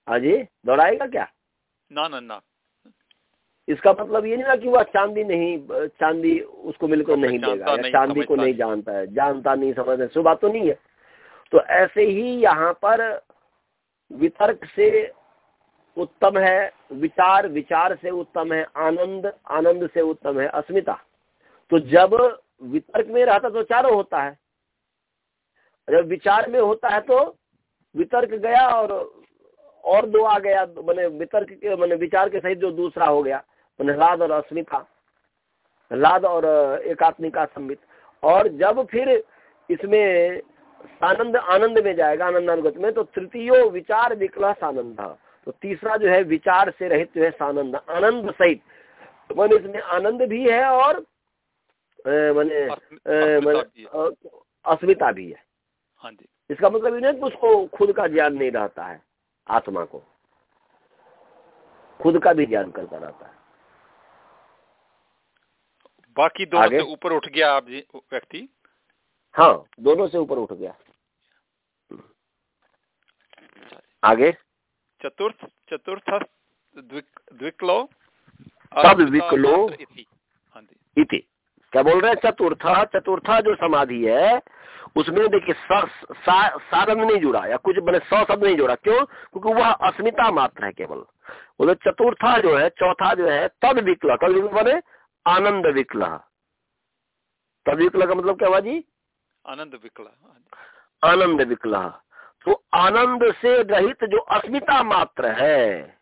हाँ जी दोहराएगा क्या? ना ना ना। इसका मतलब ये नहीं ना कि वह चांदी नहीं चांदी उसको मिलकर नहीं देगा या चांदी को नहीं जानता है जानता नहीं समझता सो बात तो नहीं है। तो ऐसे ही यहाँ पर वितर्क से उत्तम है विचार विचार से उत्तम है आनंद आनंद से उत्तम है अस्मिता। तो जब वितर्क में रहता तो चारों होता है। जब विचार में होता है तो वितर्क गया और और दो आ गया मैंने वितर्क के मैंने विचार के सहित जो दूसरा हो गया। लाद और अस्मिता लाद और एकात्मिका संबित। और जब फिर इसमें आनंद आनंद में जाएगा आनंदानुगत में तो तृतीय विचार विकला सानंद। तो तीसरा जो है विचार से रहित जो है सानंद। आनंद सहित। मन इसमें आनंद भी है और मैंने अस्मिता भी है। हाँ। जी। इसका मतलब ये नहीं उसको खुद का ज्ञान नहीं रहता है आत्मा को। खुद का भी ज्ञान करता रहता है। बाकी दोनों से ऊपर उठ गया आप जी व्यक्ति? हाँ दोनों से ऊपर उठ गया। आगे? चतुर्थ चतुर्थ द्विकलो। तद विकलो हाँ इति। क्या बोल रहे हैं? चतुर्था चतुर्था जो समाधि है उसमें देखिए साधन नहीं जुड़ा या कुछ मैंने सौ शब्द नहीं जुड़ा। क्यों? क्योंकि वह अस्मिता मात्र है केवल। बोले चतुर्था जो है चौथा जो है तद विकल तद विकल बने आनंद विकल। तद विकल का मतलब क्या हुआ जी? आनंद विकल। आनंद विकल। तो आनंद से रहित जो अस्मिता मात्र है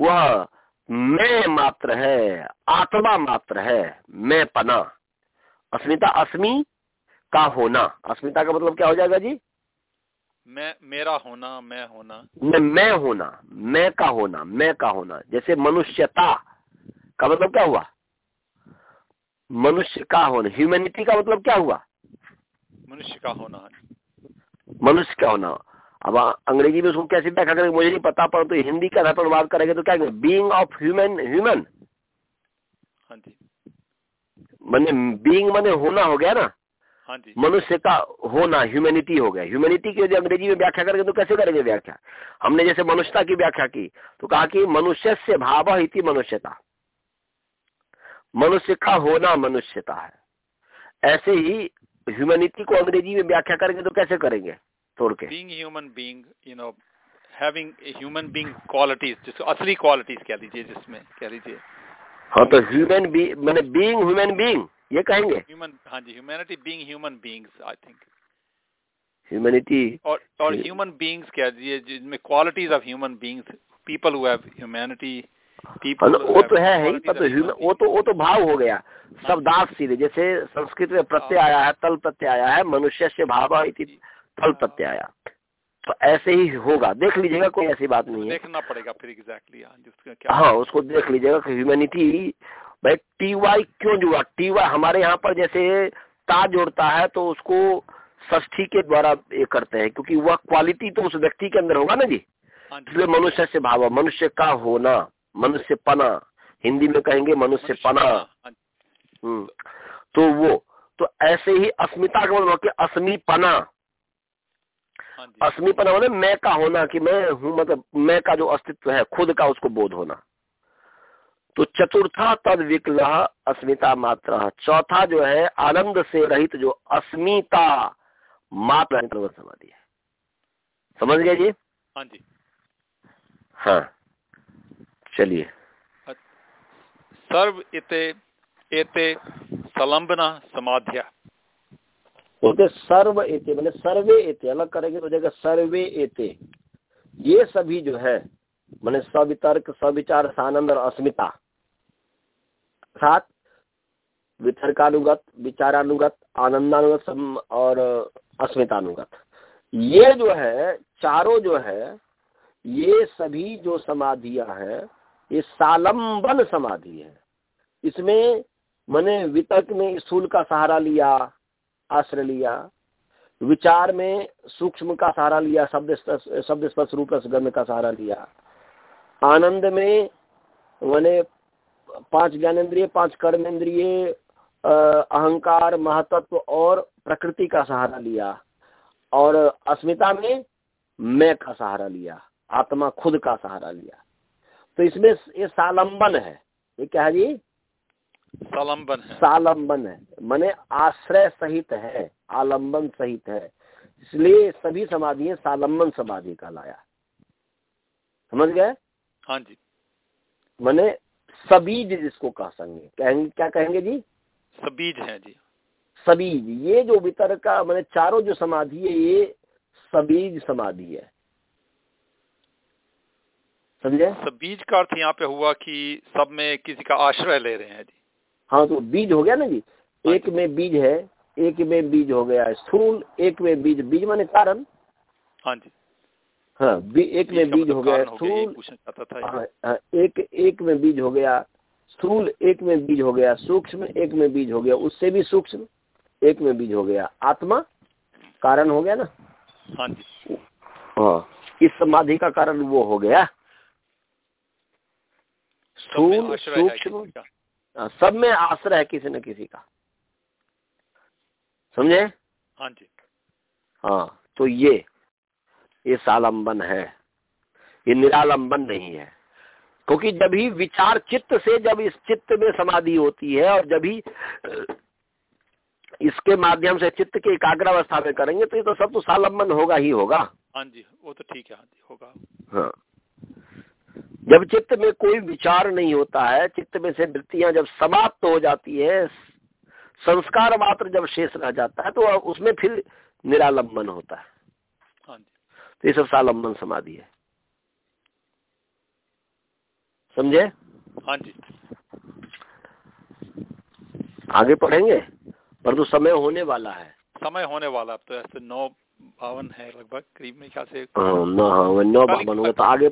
वह मैं मात्र है आत्मा मात्र है मैं पना अस्मिता अस्मि का होना। अस्मिता का मतलब क्या हो जाएगा जी? मैं मेरा होना मैं होना। मैं मैं होना मैं का होना मैं का होना। जैसे मनुष्यता का मतलब क्या हुआ? मनुष्य का होना। ह्यूमैनिटी का मतलब क्या हुआ? मनुष्य का होना। मनुष्य का होना। अब अंग्रेज़ी में उसको कैसे व्याख्या करेंगे? मुझे नहीं पता पर तो हिंदी का आधार पर बात करेंगे तो क्या बीइंग ऑफ़ ह्यूमन ह्यूमन हाँ जी। मैंने बीइंग मैंने होना हो गया ना? हाँ जी। मनुष्य का होना ह्यूमैनिटी हो गया। ह्यूमैनिटी की यदि अंग्रेज़ी में व्याख्या करेंगे तो कैसे करेंगे व्याख्या? हमने जैसे मनुष्यता की व्याख्या की तो कहा कि मनुष्य से भाव इति मनुष्यता। मनुष्य का होना मनुष्यता है। ऐसे ही ह्यूमैनिटी को अंग्रेज़ी में व्याख्या करेंगे तो कैसे करेंगे? तोड़ के। Being human being you know having human being qualities जिसको असली क्वालिटीज कह लीजिए जिसमें कह लीजिए हाँ तो ह्यूमन बी मैंने बीइंग ह्यूमन बीइंग ये कहेंगे? ह्यूमन हाँ जी humanity being human beings I think humanity और और ह्यूमन बीइंग्स कह दीजिए जिनमें qualities of human beings people who have humanity वो तो है ही पर तो ह्यूमन वो तो वो तो भाव हो गया। शब्दार्थ सीधे जैसे संस्कृत में प्रत्यय आया है तल प्रत्यय आया है मनुष्य से भाव तल प्रत्यय आया। तो ऐसे ही होगा। देख लीजिएगा कोई ऐसी बात नहीं है। देखना पड़ेगा फिर एग्जैक्टली exactly, हाँ उसको देख लीजिएगा कि ह्यूमैनिटी भाई टी वाई क्यों जुड़ा? टी वाई हमारे यहाँ पर जैसे ता जोड़ता है तो उसको ष्ठी के द्वारा ये करते हैं क्योंकि वह क्वालिटी तो उस व्यक्ति के अंदर होगा ना जी। हाँ इसलिए मनुष्य से भाव मनुष्य का होना। मनुष्य पना हिंदी में कहेंगे मनुष्य पना हम्म। तो वो तो ऐसे ही अस्मिता का मतलब कि अस्मीपना। हाँ अस्मीपना मतलब मैं का होना कि मैं हूँ मतलब मैं का जो अस्तित्व है खुद का उसको बोध होना। तो चतुर्था तद विकल अस्मिता मात्र। चौथा जो है आनंद से रहित जो अस्मिता मात्र समाधि है। समझ गए जी? हाँ जी। हाँ। चलिए। सर्व इते एते सलंबना समाध्या। बोलते सर्व एते मतलब सर्वे एते अलग करेंगे तो जगह सर्वे एते। ये सभी जो है मैंने सवितर्क सविचार सानंद और अस्मिता। अर्थात वितर्कानुगत विचारानुगत आनंदानुगत और अस्मितानुगत। ये जो है चारों जो है ये सभी जो समाधियाँ हैं ये सालंबन समाधि है। इसमें मैंने वितर्क में स्थूल का सहारा लिया, आश्रय लिया। विचार में सूक्ष्म का सहारा लिया, शब्द शब्द स्पर्श रूप गंध का सहारा लिया। आनंद में मैंने पाँच ज्ञानेन्द्रिय, पाँच कर्मेंद्रिय अहंकार, महतत्व और प्रकृति का सहारा लिया। और अस्मिता में मैं का सहारा लिया, आत्मा खुद का सहारा लिया। तो इसमें ये सालंबन है। ये क्या है जी? सालंबन है। सालंबन है। मैंने आश्रय सहित है आलंबन सहित है। इसलिए सभी समाधि सालंबन समाधि का लाया समझ गए? हाँ जी। मैंने सबीज जिसको कह सकेंगे। कहेंगे क्या कहेंगे जी? सबीज है जी। सबीज। ये जो वितर का मैंने चारों जो समाधि है ये सबीज समाधि है। समझे? सब बीज का अर्थ यहाँ पे हुआ कि सब में किसी का आश्रय ले रहे हैं जी। हाँ तो बीज हो गया ना जी? हाँ एक में बीज है एक में बीज हो गया स्थूल एक में बीज बीज माने कारण? हाँ जी। हाँ बी, एक में बीज मतलब हो गया स्थूल हाँ, हाँ, एक एक में बीज हो गया स्थूल एक में बीज हो गया सूक्ष्म एक में बीज हो गया उससे भी सूक्ष्म एक में बीज हो गया आत्मा कारण हो गया ना? हाँ जी। हाँ इस समाधि का कारण वो हो गया। स्थूल सूक्ष्म। हाँ, सब में आश्रय है किसी न किसी का। समझे? हाँ जी। हाँ तो ये ये सालंबन है। ये निरालंबन नहीं है। क्योंकि जब ही विचार चित्त से जब इस चित्त में समाधि होती है और जब ही इसके माध्यम से चित्त के एकाग्र अवस्था में करेंगे तो ये तो सब तो सालंबन होगा ही होगा। हाँ जी वो तो ठीक है हाँ जी होगा। हाँ। जब चित्त में कोई विचार नहीं होता है चित्त में से वृत्तियाँ जब समाप्त हो जाती है संस्कार मात्र जब शेष रह जाता है तो उसमें फिर निरालंबन होता है। हाँ तो ये सब सालंबन समाधि है। समझे? हाँ जी। आगे पढ़ेंगे? पर तो समय होने वाला है। समय होने वाला अब तो ऐसे नौ बावन है लगभग करीब में ख्याल से हाँ, नौ हाँ बावन होगा तो आगे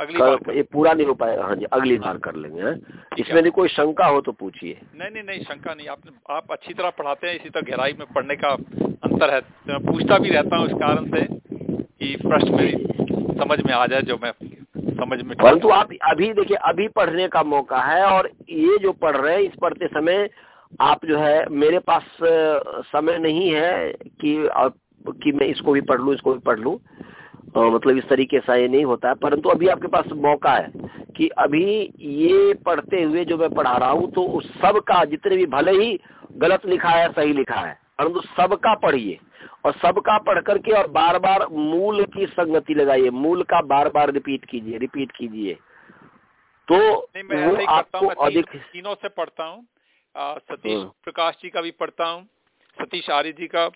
अगली बार ये पूरा नहीं हो पाएगा हाँ जी अगली बार कर लेंगे हैं। इसमें नहीं कोई शंका हो तो पूछिए। नहीं नहीं नहीं शंका नहीं आपने आप अच्छी तरह पढ़ाते हैं इसी तरह गहराई में पढ़ने का अंतर है। तो मैं पूछता भी रहता हूँ इस कारण से कि प्रश्न मेरी समझ में आ जाए जो मैं समझ में परंतु आप अभी देखिए अभी पढ़ने का मौका है और ये जो पढ़ रहे हैं इस पढ़ते समय आप जो है मेरे पास समय नहीं है कि कि मैं इसको भी पढ़ लूँ इसको भी पढ़ लूँ। मतलब इस तरीके से ये नहीं होता। है परंतु अभी आपके पास मौका है कि अभी ये पढ़ते हुए जो मैं पढ़ा रहा हूँ तो उस सब का जितने भी भले ही गलत लिखा है सही लिखा है परंतु सबका पढ़िए। और सबका पढ़ करके और बार बार मूल की संगति लगाइए। मूल का बार बार रिपीट कीजिए रिपीट कीजिए। तो वो आपको अधिक तीनों से पढ़ता हूँ। सतीश हाँ। प्रकाश जी का भी पढ़ता हूँ सतीश आर्य जी का।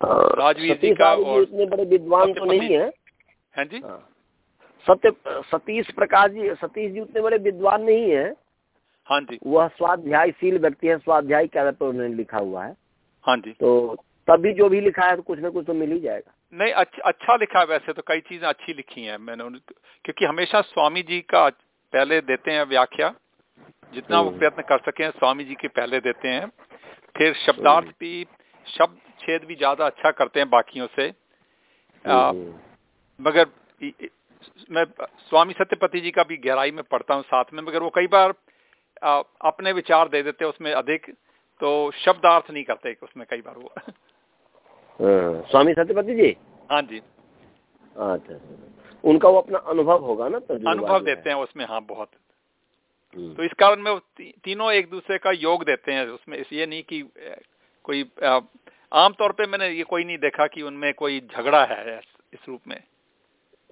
राजवीर जी का और इतने बड़े विद्वान तो नहीं है। हैं जी। हाँ। सत्य सतीश प्रकाश जी सतीश जी उतने बड़े विद्वान नहीं है। हाँ जी। वह स्वाध्यायशील व्यक्ति है स्वाध्याय के आधार पर उन्होंने लिखा हुआ है। हाँ जी। तो तभी जो भी लिखा है तो कुछ ना कुछ तो मिल ही जाएगा। नहीं अच्छा अच्छा लिखा है वैसे तो कई चीज़ें अच्छी लिखी हैं मैंने क्योंकि हमेशा स्वामी जी का पहले देते हैं व्याख्या। जितना वो हम्म। प्रयत्न कर सके स्वामी जी के पहले देते हैं। फिर शब्दार्थ हम्म। भी शब्द छेद भी ज़्यादा अच्छा करते हैं बाकियों से। आ। मगर मैं स्वामी सत्यपति जी का भी गहराई में पढ़ता हूँ साथ में मगर वो कई बार आ, अपने विचार दे देते उसमें अधिक तो शब्दार्थ नहीं करते उसमें कई बार वो। हाँ, स्वामी सत्यपति जी? हाँ जी। अच्छा उनका वो अपना अनुभव होगा ना तो अनुभव देते हैं उसमें हाँ बहुत। हम्म। तो इस कारण में ती, तीनों एक दूसरे का योग देते हैं उसमें ये नहीं कि कोई आमतौर पे मैंने ये कोई नहीं देखा कि उनमें कोई झगड़ा है इस रूप में।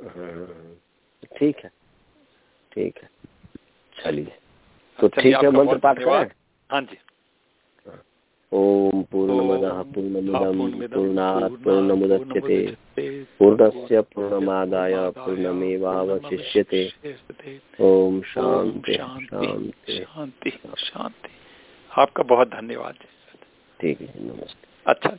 हाँ, ठीक है ठीक है। चलिए। तो ठीक है मंत्र पाठ करें? हाँ जी। ॐ पूर्णमदः पूर्णमिदं पूर्णात् पूर्णमुदच्यते पूर्णस्य पूर्णमादाय पूर्णमेवावशिष्यते। ओम शांति शांति शांति शांति आपका बहुत धन्यवाद। ठीक है नमस्ते। अच्छा।